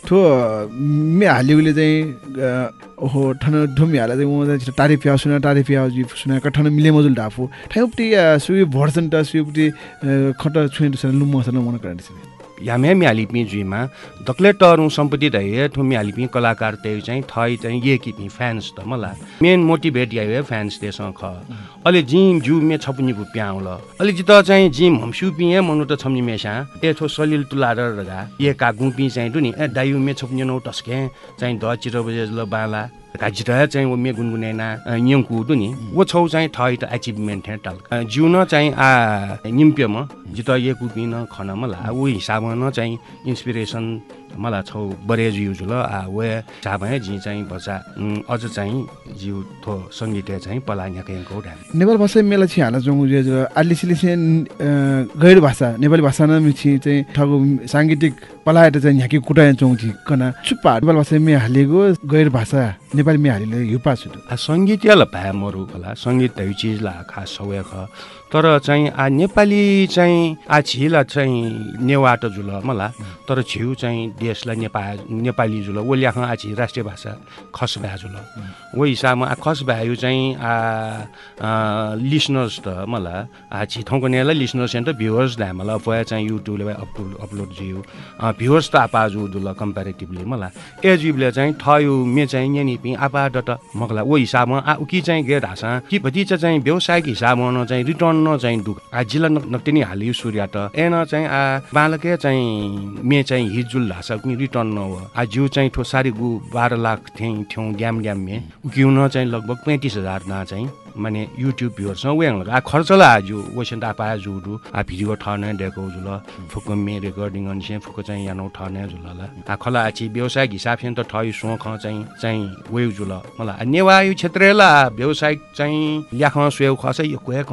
ठो मे हालिउले चाहिँ ओहो ठन ढुमी हाला चाहिँ म चाहिँ टारे प्याउ सुना टारे प्याउ जी सुना कठन मिले मजुल डाफु ठाउपटी सुइ भर्सन ट सुइपटी खट छुइन सन लुम सन मन करन छ यामे म्यालिपी जुइमा दक्ले टरु सम्पत्ति दै ठु म्यालिपी कलाकार त्यही चाहिँ थै चाहिँ ये किपी फ्यान्स त मला मेन मोटिभेट यावे फ्यान्स देसँग ख। अहिले जिम जु मे छपुनी पु प्याउल। अहिले जित चाहिँ जिम हमसु पिए मनु त छम्नी मेसा ए थो सलिल तुलार रगा ये का गुपी चाहिँ दुनी ए दायु मे छपुनी नौ टस्के चाहिँ द चिरो बजे ल बाला गाजिटा चाहिँ मे गुनगुनेना न्यङकु दुनी वो छौ चाहिँ थै त अचिभमेन्ट हे टल जिउन चाहिँ आ निम्प्यम जित ये कुपिन खन मला ऊ हिसाबमा न चाहिँ इन्सपिरेसन मलाई छौ बरेज युज ल आ वे चाहे जी चाहिँ बच्चा अझ चाहिँ जिउ थो सङ्गीत चाहिँ पला यहाँको ढाल नेपाल भाषा मेला छि हाला जंगु जे जे आली सिली से गैर भाषा नेपाली भाषा न मिछि चाहिँ ठगु सांगीतिक पलाएर चाहिँ यहाँकी कुटाय चौं छि कना। चुपा नेपाल भाषा मे हालेको गैर भाषा नेपाली मे हालिले युपा छु आ सङ्गीत याला भए मरु होला। सङ्गीत त चिज ला खास सौय ख। तर चाहिँ आ नेपाली चाहिँ आ झिला चाहिँ नेवाट जुल मलाई तर झिउ चाहिँ देशलाई नेपा नेपाली जुल ओ ल्याख आ झि राष्ट्रिय भाषा खस भ्या जुल ओ हिसाबमा आ खस भ्यायो चाहिँ आ लिसनर्स त मलाई आ ठाउँको नेला लिसनर्स त भ्युवर्स धा मलाई पया चाहिँ युट्युबले अपलोड अपलोड जियो भ्युवर्स त आपा जु दुल कम्पेरिटिभली मलाई एजिबले चाहिँ ठयो मे चाहिँ यहाँ निपि आपा डट मगला। ओ हिसाबमा आ उकी चाहिँ गे ढासा कि भति चाहिँ व्यवसायिक हिसाबमा चाहिँ रिटर्न न चाहिँ डुक आ जिल्ला नक्ति नि हालियो सूर्य त। एन चाहिँ आ बालके चाहिँ मे चाहिँ हिजुल ढासा कि रिटर्न न आ जिउ चाहिँ ठो सारी गु बाह्र लाख थियौँ थियौँ ग्याम ग्याम मे। न चाहिँ लगभग पैँतिस हजार ना चाहिँ माने युट्युब भ्युहरूसँग उयो आ खर्चला आजु वेसन ता पाए जुडु आ भिडियो ठर्ने डेको जुल फुको मे रेकर्डिङ अनि चाहिँ फुको चाहिँ यानो ठर्ने जुलला आ खला आछि व्यवसायिक हिसाबले त ठय सोख चाहिँ चाहिँ वेउ जुल मलाई नेवा यो क्षेत्रला व्यवसायिक चाहिँ ल्याख स्वेउ खस यो कुहे आ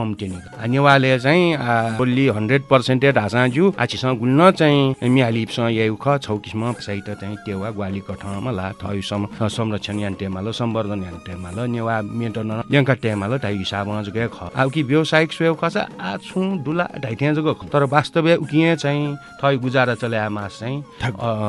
नेवाले चाहिँ बोली हन्ड्रेड पर्सेन्टेड हाँसा जु आछिसँग गुल्न चाहिँ मिहालिपसँग यही ख छौ किसिम साइट चाहिँ टेवा ग्वाली कठ मला ठय सम संरक्षण यान टेमालो सम्वर्धन यान टेमालो नेवा मेन्टेन ल्याङ्का टेमालो ढाइ हिसाबमा चाहिँ ख अब कि व्यावसायिक स्वेउ खस आ छु दुला ढाइ त्यहाँ जग तर वास्तव उकिए चाहिँ ठय गुजारा चल्या मास चाहिँ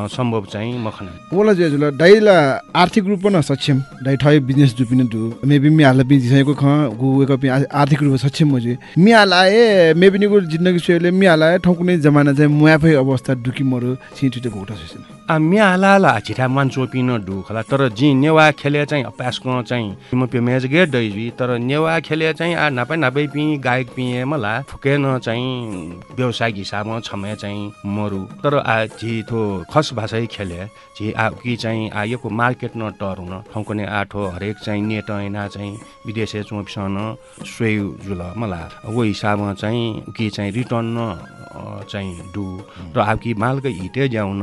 सम्भव चाहिँ मखन ओला जे जुल दाइला आर्थिक रूपमा सक्षम दाइ ठय बिजनेस जुपिन दु मेबी मि हाल बिजि सयको ख गु वेक अप आर्थिक रूपमा सक्षम मजे मि हालाए मेबी निको जिन्दगी सेले मि हालाए ठौकुने जमाना चाहिँ मुयाफै अवस्था दुकी मरु छिटो घोटा ससन। आ म्या हाला छिटा मान्छो पिन ढुखला तर जी नेवा खेले चाहिँ अप्यासको चाहिँ म पे मेज गे दैजी तर नेवा खेले चाहिँ आ नापै नापै पि गायक पिए मला फुकेन चाहिँ व्यवसायिक हिसाबमा छमे चाहिँ मरु। तर आ थो खस भाषै खेले जी आ कि चाहिँ आ योको मार्केट न टर हुन ठाउँको आठो हरेक चाहिँ नेट ऐना चाहिँ विदेशे चोपिसन स्वेउ जुल मला। वो हिसाबमा चाहिँ कि चाहिँ रिटर्न न चाहिँ डु। र अब कि मालको हिटे ज्याउन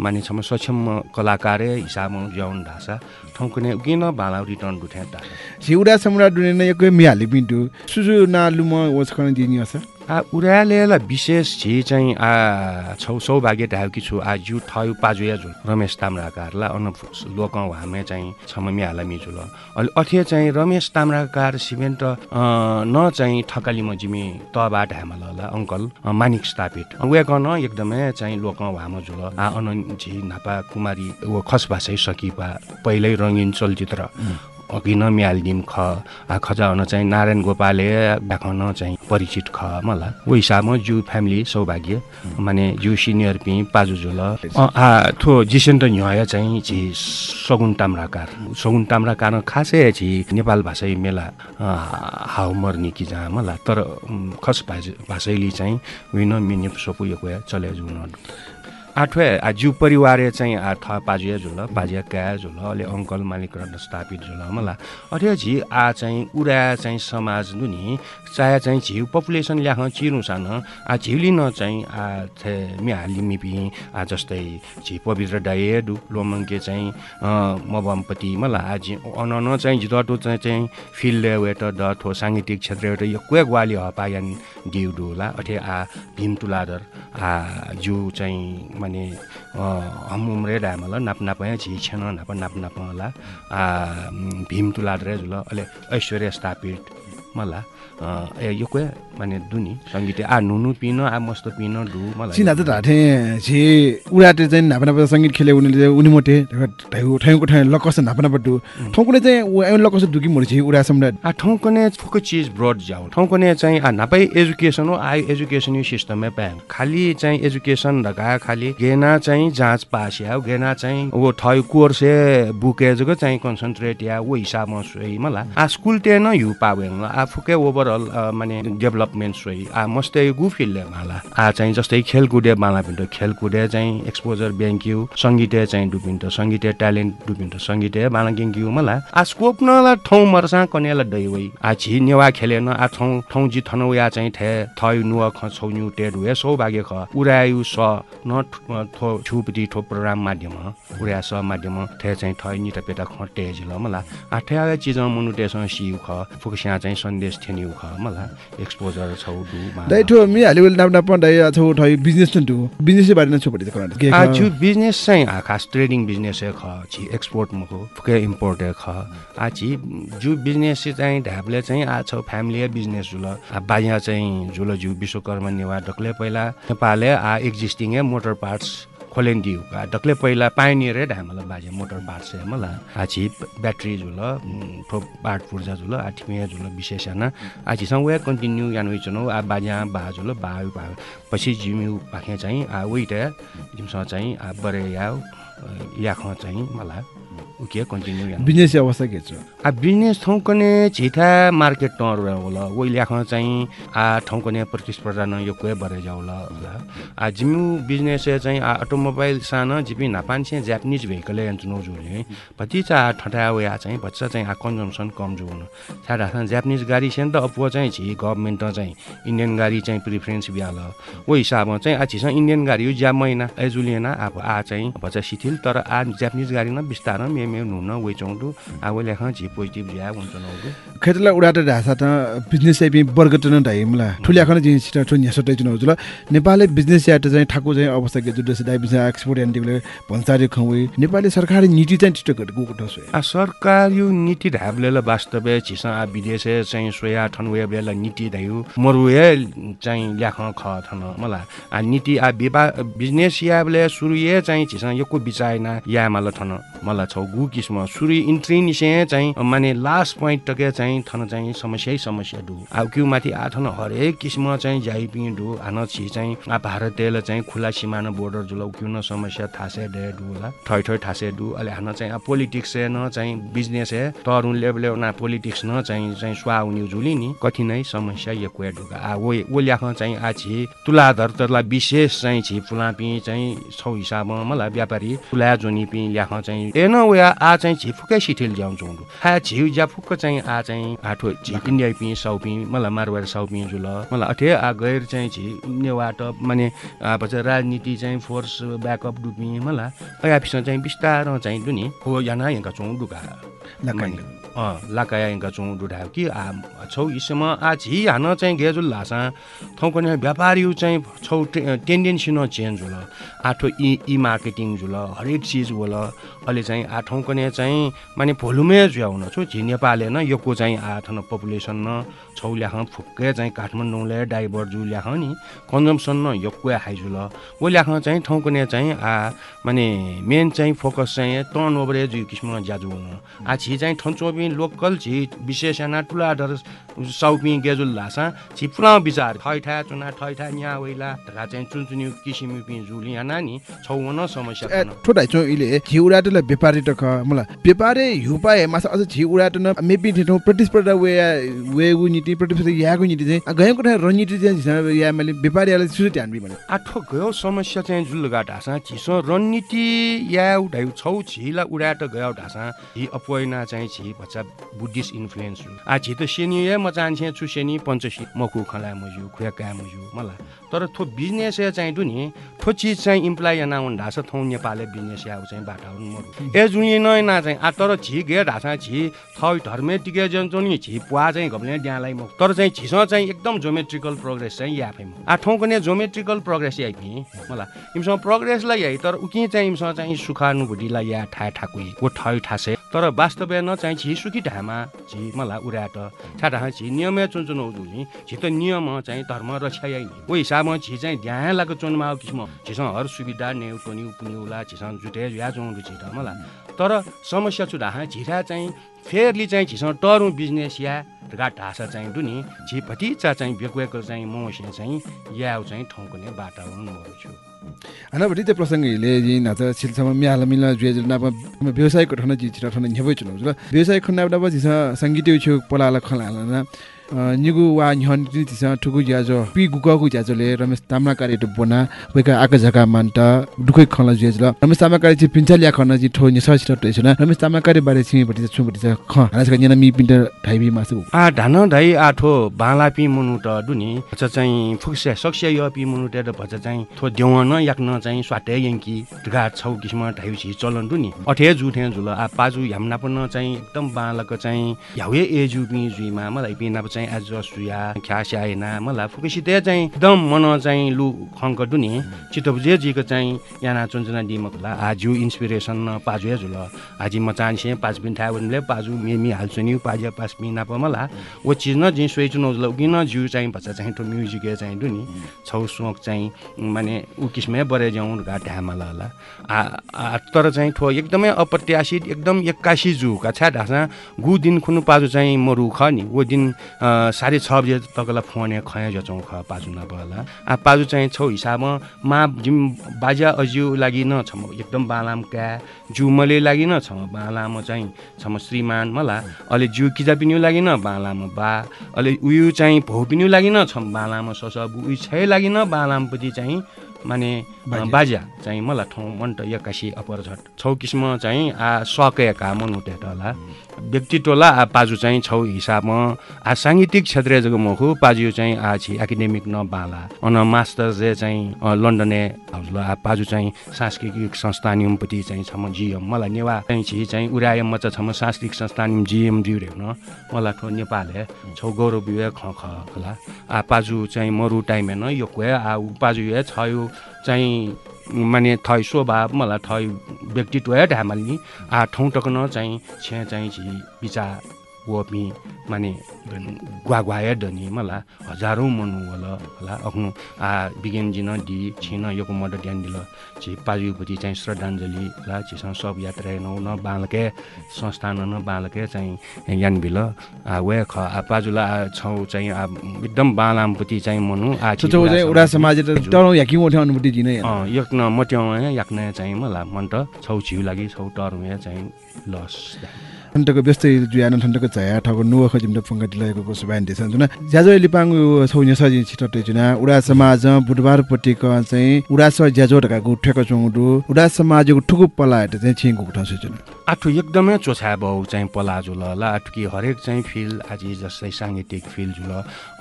मानिसम्म सक्षम कलाकारे हिसाबमा ज्याउन ढासा ठाउँकुने किन भाला रिटर्न डुठ्या ढासा सिउडा समुडा दुने न यको मि हाले पिन्टु। सुजु नालु म ओछकन दिनि आ उरालेला विशेष झि चाहिँ आ छौ सौभाग्य ढाउकी छु। आ जु ठयु पाजुया जुल रमेश ताम्राकारला अन लोक हामे चाहिँ छममी हाला मिजुल। अहिले अठे चाहिँ रमेश ताम्राकार सिमेन्ट न चाहिँ ठकाली मजिमी तबाट हामला अङ्कल अ, मानिक स्थापित। उयाकन एकदमै चाहिँ लोक हाम जुल आ अन झि नापा कुमारी ऊ खस भाषै सकिपा पहिल्यै रङ्गिन चलचित्र। अघि न म्यालदिम ख खजाउन चाहिँ नारायण गोपाले डाकन चाहिँ परिचित ख मलाई। ओ हिसाबमा जु फ्यामिली सौभाग्य। माने जु सिनियर पि पाजु झोल। अ, आ थो जिसेन्ट न्याय चाहिँ झि सगुन ताम्राकार। सगुन ताम्राकार खासै झि नेपाल भाषै मेला हाउ मर्नी कि जहाँ मलाई। तर खस भाषा भाषैली चाहिँ विन मिनिप सोपु यो चले जुन आठवे आ जिउ परिवार चाहिँ आ थ पाजिया झुल पाजिया क्या झुल अहिले अङ्कल मालिक रत्न स्थापित झुल मलाई अठे झि आ चाहिँ उरा चाहिँ समाज नुनि चाहे चाहिँ झिउ पपुलेसन ल्याख चिरु सान। आ न चाहिँ आ थे मिहाली मिपी आ जस्तै झि पवित्र डाए डु लोमङ्के चाहिँ मबमपति मलाई आ झि अन चाहिँ झिटो चाहिँ चाहिँ फिल्ड वेट ड थो साङ्गीतिक क्षेत्र एउटा यो क्वे ग्वाली हपायन डिउ डुला अठे आ भीम तुलादर आ जु चाहिँ माने हम उम्रे डामला नाप नाप झि छेन नाप नाप नाप होला। आ म, भीम तुलादर जुल अहिले ऐश्वर्य स्थापित मला। अ, ए यो क्वे माने दुनी सङ्गीत। आ नुनु पिन आ मस्त पिन डु मलाई सिना त ढाठे झे उडाटे चाहिँ नापा नापा सङ्गीत खेले उनीले उनी मोटे ठाउँ ठाउँको ठाउँ लकस नापा नापा डु ठाउँकुने चाहिँ लकस दुकी मोर झे उडा समुडा आ ठाउँकोने फुको चिज ब्रड जाऊ ठाउँकोने चाहिँ आ नापै एजुकेसन हो आ एजुकेसन यो सिस्टममै पाएँ खालि चाहिँ एजुकेसन ढका खालि गेना चाहिँ जाँच पास या गेना चाहिँ वो ठय कोर्से बुकेजको चाहिँ कन्सन्ट्रेट या वो हिसाबमा सोही मलाई। आ स्कुल ते न यु पावेङ आ फुके ओभरअल माने डेभलपमेन्ट सोही आ मस्तै गु फिल्ड माला। आ चाहिँ जस्तै खेलकुदे माला पिन्टो खेलकुदे चाहिँ एक्सपोजर ब्याङ्क्यु सङ्गीते चाहिँ डुपिन्टो सङ्गीते ट्यालेन्ट डुपिन्टो सङ्गीते माला गेङ्क्यु मलाई आ स्कोप नला ठाउँ मर्सा कनेला दैवै आ छि नेवा खेलेन आ ठाउँ ठाउँ जि थनौ या चाहिँ थे। थय नुवा ख छौन्यु टेड हुए सौभाग्य ख। उरायु स न थो छुपति ठो प्रोग्राम माध्यम उरा स माध्यम थे चाहिँ थय निट पेटा ख टेज ल मला। आ थे चिज मनु टेसँग सिउ ख। फुकस्या चाहिँ सन्देश थेन्यु ख मलाई एक्सपोजर छौ दु मा। दाइ ठो मि हाले वेल नाप नाप दाइ छौ ठइ बिजनेस न दु बिजनेस बारे न छौ पडि करा के आ छु बिजनेस चाहिँ आ खास ट्रेडिङ बिजनेस ख छि एक्सपोर्ट मको फुके इम्पोर्ट ख। आ छि जु बिजनेस चाहिँ ढाबले चाहिँ आ छौ फ्यामिली बिजनेस जुल। बाया चाहिँ जुल जु विश्वकर्मा नेवा ढकले पहिला नेपालले आ एक्जिस्टिङ मोटर पार्ट्स खोलेन्डी आ डक्ले पहिला पाइनियर ढामला बाजे मोटर पार्ट्स मला आछि ब्याट्री उम्, ठो पार्ट पुर्जा जुल आठिमे जुल विशेषण आछि सँग वे कन्टिन्यू यानु चनो आ बाजा बा जुल बा पछि जिम्यु पाखे चाहिँ आ वेइट जिमसँग चाहिँ आ बरे याउ याख चाहिँ मलाई कन्टिन्यू यानु बिजनेस अवस्था के छ आ बिजनेस ठाउँकने छिथा मार्केट टहर होला ओइ ल्याख चाहिँ आ ठाउँकने प्रतिस्पर्धा न यो कोही भरे जाउला होला आ जिमु बिजनेस चाहिँ आ अटोमोबाइल सानो जिपि नापान चाहिँ जापानिज भेहिकल एन्चुनो जुले पति चा ठटा आ चाहिँ बच्चा चाहिँ आ कन्जम्सन कम जो हुनु छाडा जापानिज गाडी सेन त अपुवा चाहिँ छि गभर्मेन्ट चाहिँ इन्डियन गाडी चाहिँ प्रिफरेन्स बिहाल ओ हिसाबमा चाहिँ आ छिसँग इन्डियन गाडी हो ज्या महिना एजुलिएना अब आ चाहिँ बच्चा शिथिल तर आ जापानिज गाडी न बिस्तार मे चौँडु आ वे ल्याख छि पोजिटिभ ज्या हुन्छ नौडु खेतला उडाटे ढासा त बिजनेस चाहिँ बि बर्गट न ढाइमला ठुल्या खन जिन छिटा ठु न्यासटै चुनाउ जुल नेपालले बिजनेस याट चाहिँ ठाकु चाहिँ अवस्था के दाइ बिजा एक्सपोर्ट एन्ड डिले भन्सारे खौइ नेपाली सरकारी नीति चाहिँ छिटो घट गएको ठसो आ सरकार यो नीति ढाबलेला वास्तव छिस आ विदेश चाहिँ सोया ठन वेबलेला नीति धायु मरुए चाहिँ ल्याख ख थन मला आ नीति आ बिजनेस याबले सुरुए चाहिँ छिस यको बिचाइना या मला थन मला छौ किस्म सुरु इन्ट्री निसे चाहिँ माने लास्ट पोइन्ट टके चाहिँ थन चाहिँ समस्या समस्या डु। आ क्यु माथि आ थन हरेक किस्म चाहिँ जाइ पि डु। आन छि चाहिँ आ भारतले चाहिँ खुला सिमाना बोर्डर जुल क्यु न समस्या थासे डे डु होला। ठै ठै थासे डु। अले हान चाहिँ पोलिटिक्स न चाहिँ बिजनेस है। तरुण लेभल ना पोलिटिक्स न चाहिँ चाहिँ स्वा उनी जुली नि। कठिनाइ समस्या यो क्वे ढुका आ वो वो ल्याख चाहिँ आ छि तुलाधर तला विशेष चाहिँ छि। फुलापी चाहिँ छौ हिसाबमा मलाई व्यापारी। तुला जोनी पि ल्याख चाहिँ। एन वे आ चाहिँ छि फुकै सिथिल जाउँ चौँडु ज्या फुक्क चाहिँ आ चाहिँ आठो छि इन्डिया पि साउपि मलाई मारवाड साउपि जुल मलाई अठे आ गैर चाहिँ छि नेवाट माने आ पछि राजनीति चाहिँ फोर्स ब्याकअप डुपि मलाई अयाफिस चाहिँ बिस्तार चाहिँ दुनि हो याना यङ्का चौँ डुका। अँ लाकाया यङ्का चौँ डुढा कि आ छौ इसमा आ झि हान चाहिँ गेजुल लासा थौकने व्यापारी चाहिँ छौ टेन्डेन्सी न चेन्ज होला आठो इ इ मार्केटिङ जुल हरेक चिज होला अहिले चाहिँ आ ठाउँकने चाहिँ माने भोलुमे जुयाउन छु झि नेपालले न योको चाहिँ आठ न पपुलेसन न छौ ल्याख फुक्कै चाहिँ काठमाडौँले डाइभर जु ल्याख नि कन्जम्सन न योक्कै हाइजुल ओ ल्याख चाहिँ ठाउँकने चाहिँ आ माने मेन चाहिँ फोकस चाहिँ टर्न ओभर जु किसिम ज्याजु हुनु। आ छि चाहिँ ठन्चोपि लोकल छि विशेषना ठुला डर साउपि गेजुल लासा छि पुरा विचार। ठैठा चुना ठैठा न्या वैला ढका चाहिँ चुनचुनी किसिम पि जुली या नानी छौ न समस्या। ठोडाइ चो इले झि उडाटले व्यापारी त ख मला व्यापारी हिउपा मासा अझ झि उडाट न मेबी ठेठो प्रतिस्पर्धा वे वे उ नीति प्रतिस्पर्धा याको नीति चाहिँ गएको ठा रणनीति चाहिँ या मैले व्यापारीले सुरु ध्यान बि भने आठो गयो समस्या चाहिँ जुल्लुगा ढाँसा छिसो रणनीति या उठाइ छौ छिला उडाट गयो ढाँसा हि अपोइना चाहिँ छि बच्चा बुद्धिस्ट इन्फ्लुएन्स छु आ छि त सेनी या म चाहन्छे छु सेनी पञ्चशी मकु खला मजु खुया का मजु मलाई तर थो बिजनेस या चाहिँ दुनि थो चिज चाहिँ इम्प्लाइ या नाउन ढाँसा थौ नेपालले बिजनेस या चाहिँ बाटा हुन् मरु। ए जुनि नै ना चाहिँ आ तर छि गे ढाँसा छि थौ धर्मे टिके जन्चो नि छि पुवा चाहिँ घप्ने ड्यालाई म। तर चाहिँ छिसँग चाहिँ एकदम जोमेट्रिकल प्रोग्रेस चाहिँ याफेम आ ठाउँको ने जोमेट्रिकल प्रोग्रेस याइ मलाई इमसँग प्रोग्रेसलाई याइ तर उकि चाहिँ इमसँग चाहिँ सुखानुभूतिलाई या ठा ठाकुई वो ठै ठासे। तर वास्तव न चाहिँ छि सुखी ढामा छि मलाई नियम चुन चुन नि छि त नियम चाहिँ धर्म रक्षा नि ओ हिसाबमा छि चाहिँ ध्यान लागेको चुनमा किसिम छिसँग हर सुविधा नेउ टोनी उपुनिउला छिसँग जुटे या चौँडु छि त मलाई। तर समस्या छु ढाहा झिरा चाहिँ फेयरली चाहिँ छिसँग टरु बिजनेस या घाट ढाँसा चाहिँ दुनि छि भतिचा चाहिँ बेकुएको चाहिँ मौसिया चाहिँ याउ चाहिँ ठाउँको नै वातावरण मरु छु। ana bari te प्रसंग हिले नाच छिलसम मियाला मिला जुए जुल नाप व्यवसाय को ठन जि छिरा ठन न्हेबै चुनो जुल व्यवसाय खन्ना बडा बजि संगीत छु पलाला खलाला निगु वा न्हन तिस ठुगु ज्याजो पि गुगु ज्याजोले रमेश ताम्रा कार्य बोना वेका आका जका मान्त दुखै खला जुए जुल रमेश ताम्रा कार्य जि पिन्चा ल्या खन जि ठो निसा छिरा टै छन। रमेश ताम्रा कार्य बारे छि बटि छु बटि ख हाना छ न्याना मी पिन्ट ठाइबी मासु। आ धान धाइ आठो बाला पि मुनु त दुनि। भन्छ चाहिँ फुक्से सक्से य पि मुनु त भन्छ चाहिँ थो देवन याक्न चाहिँ स्वाटे यङ्की गा छौ किसिम ढाइ छि चलन दुनि। अठे जुठे जुल आ पाजु ह्याम्ना पनि चाहिँ एकदम बालक चाहिँ ह्याउए एजु पि जुइमा मलाई पिना चाहिँ चाहिँ आज सुया ख्यास्या हेना मलाई फुकेसी त्यहाँ चाहिँ एकदम मन चाहिँ लु खङ्क डुनि। चितोबुजे जीको चाहिँ याना चुन्चुना डिमकला आजु इन्सपिरेसन न पाजुया झुल। आजी म चाहन्से पाँच पिन थाहा भने पाजु मेमी हाल्छु नि पाँच पिन नाप मला वो चिज न जी सोइ चुनौ झुल उकिन जिउ चाहिँ भन्छ चाहिँ ठो म्युजिक चाहिँ डुनि। छौ सोक चाहिँ माने ऊ किसिमै बरे जाउँ घाट ढ्यामाला होला तर चाहिँ ठो एकदमै अप्रत्याशित एकदम एक्कासी जुका छ्या ढाँसा गु दिन खुनु पाजु चाहिँ मरु ख नि। वो दिन साढे छ बजे तकला फोन खया जचौँ ख पाजु नपला आ पाजु चाहिँ छौ हिसाबमा मा जिम बाजा अज्यू लागि न छम एकदम बालाम क्या जुमले लागि न छम बालाम चाहिँ छम श्रीमान मला अहिले जिउ किजा पिन्यु लागि न बालाम बा अहिले उयो चाहिँ भौ पिन्यु लागि न छम बालाम सस उयो छै लागि न बालामपट्टि चाहिँ माने बाजा चाहिँ मलाई ठाउँ मन त एक्कासी अपर झट छौ किसिम चाहिँ आ सकेका मन उठेट होला व्यक्तित्वला पाजु चाहिँ छौ हिसाबमा। आ साङ्गीतिक क्षेत्र जग मखु पाजु चाहिँ आ छि एकाडेमिक न बाला। अन मास्टर जे चाहिँ लन्डने आ पाजु चाहिँ सांस्कृतिक संस्थानियमपट्टि चाहिँ छम जिएम। मलाई नेवा चाहिँ छि चाहिँ उरायम मचा छम सांस्कृतिक संस्थानियम जिएम जिउ न मलाई ठो नेपाल छौ गौरव विवेक ख ख होला। आ पाजु चाहिँ मरु टाइम हेर्न यो कुहे आ पाजु हे छ यो चाहिँ माने थै स्वभाव मलाई थै व्यक्तित्व है ढामल्नी आ ठाउँ टकन चाहिँ छे चाहिँ विचार वपी माने ग्वाग्वाया डनी मलाई हजारौँ मनु होला होला अख्नु आ बिगेन जिन दि छिन योको मड ड्यान दिल। छि पाजुपट्टि चाहिँ श्रद्धाञ्जली ला छिसँग सब यात्रा नौ न बालके संस्थान न बालके चाहिँ यान भिल आ वे ख आ पाजुला आ छौ चाहिँ आ एकदम बालामपट्टि चाहिँ मनु आ छि चाहिँ उडा समाज टरौ याकि अनुभूति जिनै अँ यक्न मट्याउ याक्न चाहिँ मलाई मन त छौ छिउ लागि छौ टर्मे चाहिँ लस। ठन्टको व्यस्तै जुयान ठन्टको झया ठगो नुव खजिम फङ्गा दिलाएको को सुबान देसन जुना ज्याजो लिपाङ छौन्य सजि छिटटे जुना उडा समाज बुधबार पट्टिक चाहिँ उडा स ज्याजो ढका गुठेको चौडु उडा समाजको ठुकु पलाएट चाहिँ छिङको गुठा जुन। आठु एकदमै चोछा भाउ चाहिँ पला झुल ल आठु कि हरेक चाहिँ फिल आज जस्तै साङ्गीतिक फिल झुल।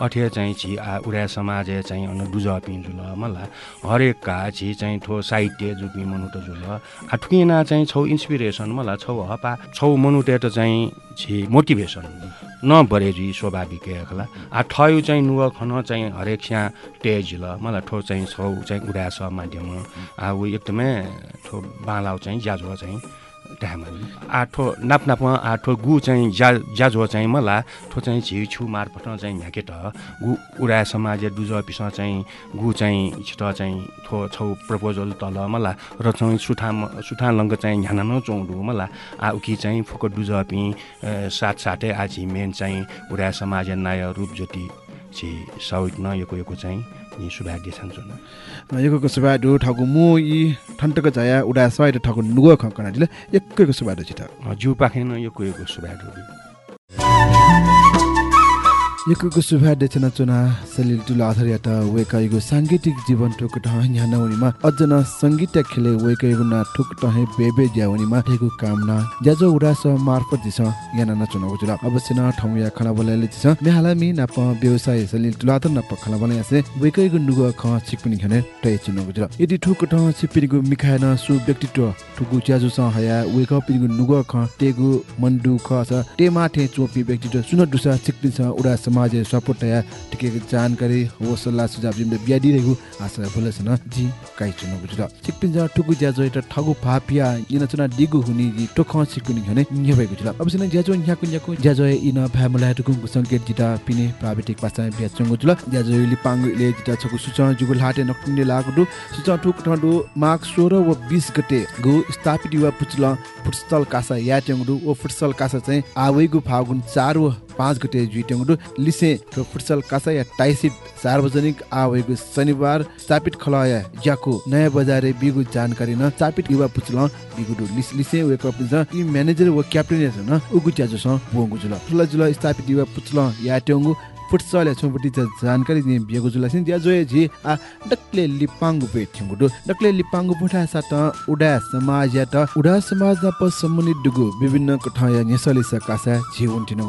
अठे चाहिँ छि उडा समाज चाहिँ अन डुज पिन झुल मलाई हरेकका छि चाहिँ ठो साहित्य जुपी मनुट झुल। आठुकिना चाहिँ छौ इन्सपिरेसन मलाई छौ हपा छौ मनुटे त चाहिँ छि मोटिभेसन न बरेजी स्वाभाविक होला। आ ठयो चाहिँ नुव खन चाहिँ हरेक स्या टेज ल। मलाई ठो चाहिँ छौ चाहिँ उडा छ माध्यम। आ ऊ एकदमै ठो बालाउ चाहिँ ज्याजो चाहिँ। ढामल आठो नाप नापमा आठो गु चाहिँ ज्या ज्याजो चाहिँ मलाई ठो चाहिँ छिउ छु मार्फत चाहिँ झ्याकेट गु उडा समाज डुज पिस चाहिँ गु चाहिँ छिट चाहिँ थो छौ प्रपोजल तल मलाई र चाहिँ सुठा सुठा लङ्ग चाहिँ झ्यान चौडु मलाई आ उकी चाहिँ फोको डुज पि साथ साथै आज मेन चाहिँ उडा समाज नाय रूप ज्योति छि साउथ न योको चाहिँ यी सुभाग्य छन् यको सुबाडु ठगु मु यी ठन्टको झया उडा सय ठगु नुव खकना दिले एकैको सुबाडु छिट जिउ पाखेन योको योको सुभाग्य यको सुभा देचना चुना सलिल टुल आधारित वेकाइगो सांगीतिक जीवन टोक टह न्यानवनीमा अझ न संगीत खेले वेकाइगो ना ठुक टहे बेबे ज्यावनीमा ठेगु कामना ज्याजो उडास मार्फत दिस याना न चुनाउ अवश्य न ठौ या खना बोलाले दिस मेहाला मी नाप व्यवसाय सलिल टुल आधार नाप खना बोला यासे वेकाइगो नुगु ख छिकपिनि खने टय चुनाउ जुल यदि ठुक टह छिपिनिगो मिखायन सु व्यक्तित्व ठुगु ज्याजो स हया वेक पिनिगो नुगु ख टेगु मन्डु ख स टेमा ठे चोपी व्यक्तित्व सुन दुसा छिकपिन स उडा समाज सपोर्ट या टिके जानकारी हो सल्लाह सुझाव जिम्मे बियाडी रहेको आशा भोले सन जी। काइ चुन बुझ्र छिकपिन जा टुकु ज्याजो एटा ठगु फापिया इन चुना दिगु हुनी जी टोख छिकपिन घने न्य भएको जुल अब सिन ज्याजो न्याकु न्याकु ज्याजो इन भ्यामला टुकु संकेत जिता पिने प्राविधिक पासा बिया चंगु जुल ज्याजो लिपाङ ले जिता छकु सुचा जुगुल हाटे नकुन्ने लागु सुचा टुक ठडु मार्क 16 व 20 गते गु स्थापित युवा पुचल फुटसल कासा या टेंगु ओ फुटसल कासा चाहिँ आवैगु फागुन 4 व पाँच गते जुइटेङ्गु लिसे फुटसल कासा या टाइसिप सार्वजनिक आवेगु शनिबार स्थापित खलाया। ज्याको नयाँ बजारे बिगु जानकारी न स्थापित युवा पुचल बिगु लिस लिसे वेक अप ज टिम म्यानेजर व क्याप्टेन न उगु च्याजो स जुल। ठुला जुल स्थापित युवा पुचल या छुपटी त जानकारी दिए बिएको जुला सिन ज्या जोए जी आ डक्ले लिपाङ्गु पे ठिङ्गुडु डक्ले लिपाङ्गु पुठा सात उडा समाज या त उडा समाज न प सम्मुनि दुगु विभिन्न कठाया नेसली स कासा झि उन्टिन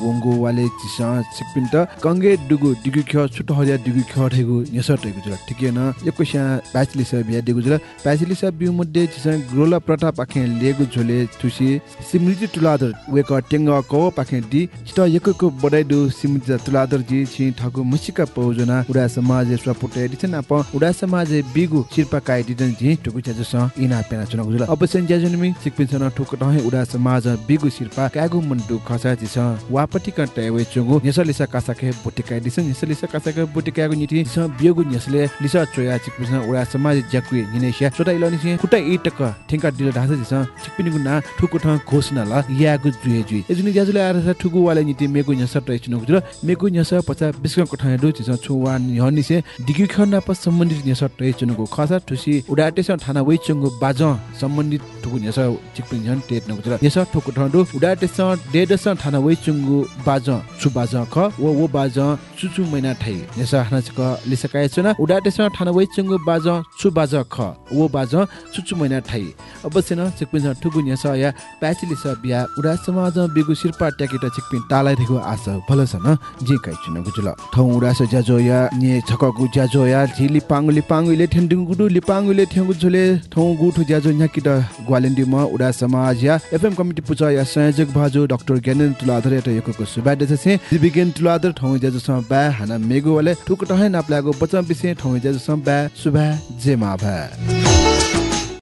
वंगु वाले चिसा सिपिन त कंगे दुगु दिगु ख छुट हरिया दिगु ख ठेगु नेसर ठेगु जुला ठिकै न? एक कोशा प्याचली स बिया दिगु जुला प्याचली स बिउ मध्ये चिसा ग्रोला प्रथा पाखे लेगु झोले तुसी। सिमृति तुलादर वेक टेंग को पाखे दि। चित एकको तुलादर जी छि ठगु मुसिका पौजना उडा समाज स्वपुटे दिछन आप उडा समाज बिगु शिल्पा काय दिदन जी टुकु छ जस इना पेना चुना गुजुला अवश्य ज्याजुनमी सिकपिन ठुक टहे उडा समाज बिगु शिल्पा कागु मन्डु खसा जिस वापटी कटे वे चुगु नेसलिसा कासाके बुटिकाय दिसन नेसलिसा कासाके बुटिकायगु निति स बिगु नेसले लिसा चोया सिकपिन उडा समाज ज्याकुए निनेसिया छोटा इलनि छि खुटा इटक ठिंका दिल ढासा जिस सिकपिन गुना ठुक ठ घोषणा ल यागु जुए जुइ एजुनि ज्याजुले आर ठुगु वाले निति मेगु नेस टै चुनु गुजुला नेस पचा बिस्क कठा दु जिस छुवान हनिसे दिगु खना खसा ठुसी उडाटेस थाना वे चुंगु बाज सम्बन्धित ठुगु नेस चिकपिन झन टेट न गुजुला नेस ठुकु उडाटेस डेडस थाना वे चुंगु बाज छु बाज ख वो वो बाज चुचु मैना ठै नेस हना चक लिसकाय चुना थाना वे चुंगु बाज छु बाज ख वो बाज चुचु मैना ठै अवश्य न चिकपिन झन या प्याचिली स बिया उडा समाज बिगु ट्याकेट चिकपिन तालाई देखु आस भलस न जे काइ चुन गुजुला ठौ उडा स ज्याजो या ने छकगु ज्याजो या झिली पाङ्गुली पाङ्गुले ठेन्डुङ गुडु लिपाङ्गुले ठेंगु झुले ठौ गुठु ज्याजो न्याकिट ग्वालेन्डी म उडा समाज या एफएम कमिटी पुचा या संयोजक भाजु डाक्टर ज्ञानेन तुलाधर एटा यकको सुबा देसे दिबिगेन तुलाधर ठौ ज्याजो सम बा हाना मेगु वाले ठुक टहे नाप्लागु बचम बिसे ठौ ज्याजो सम बा सुबा जेमा भा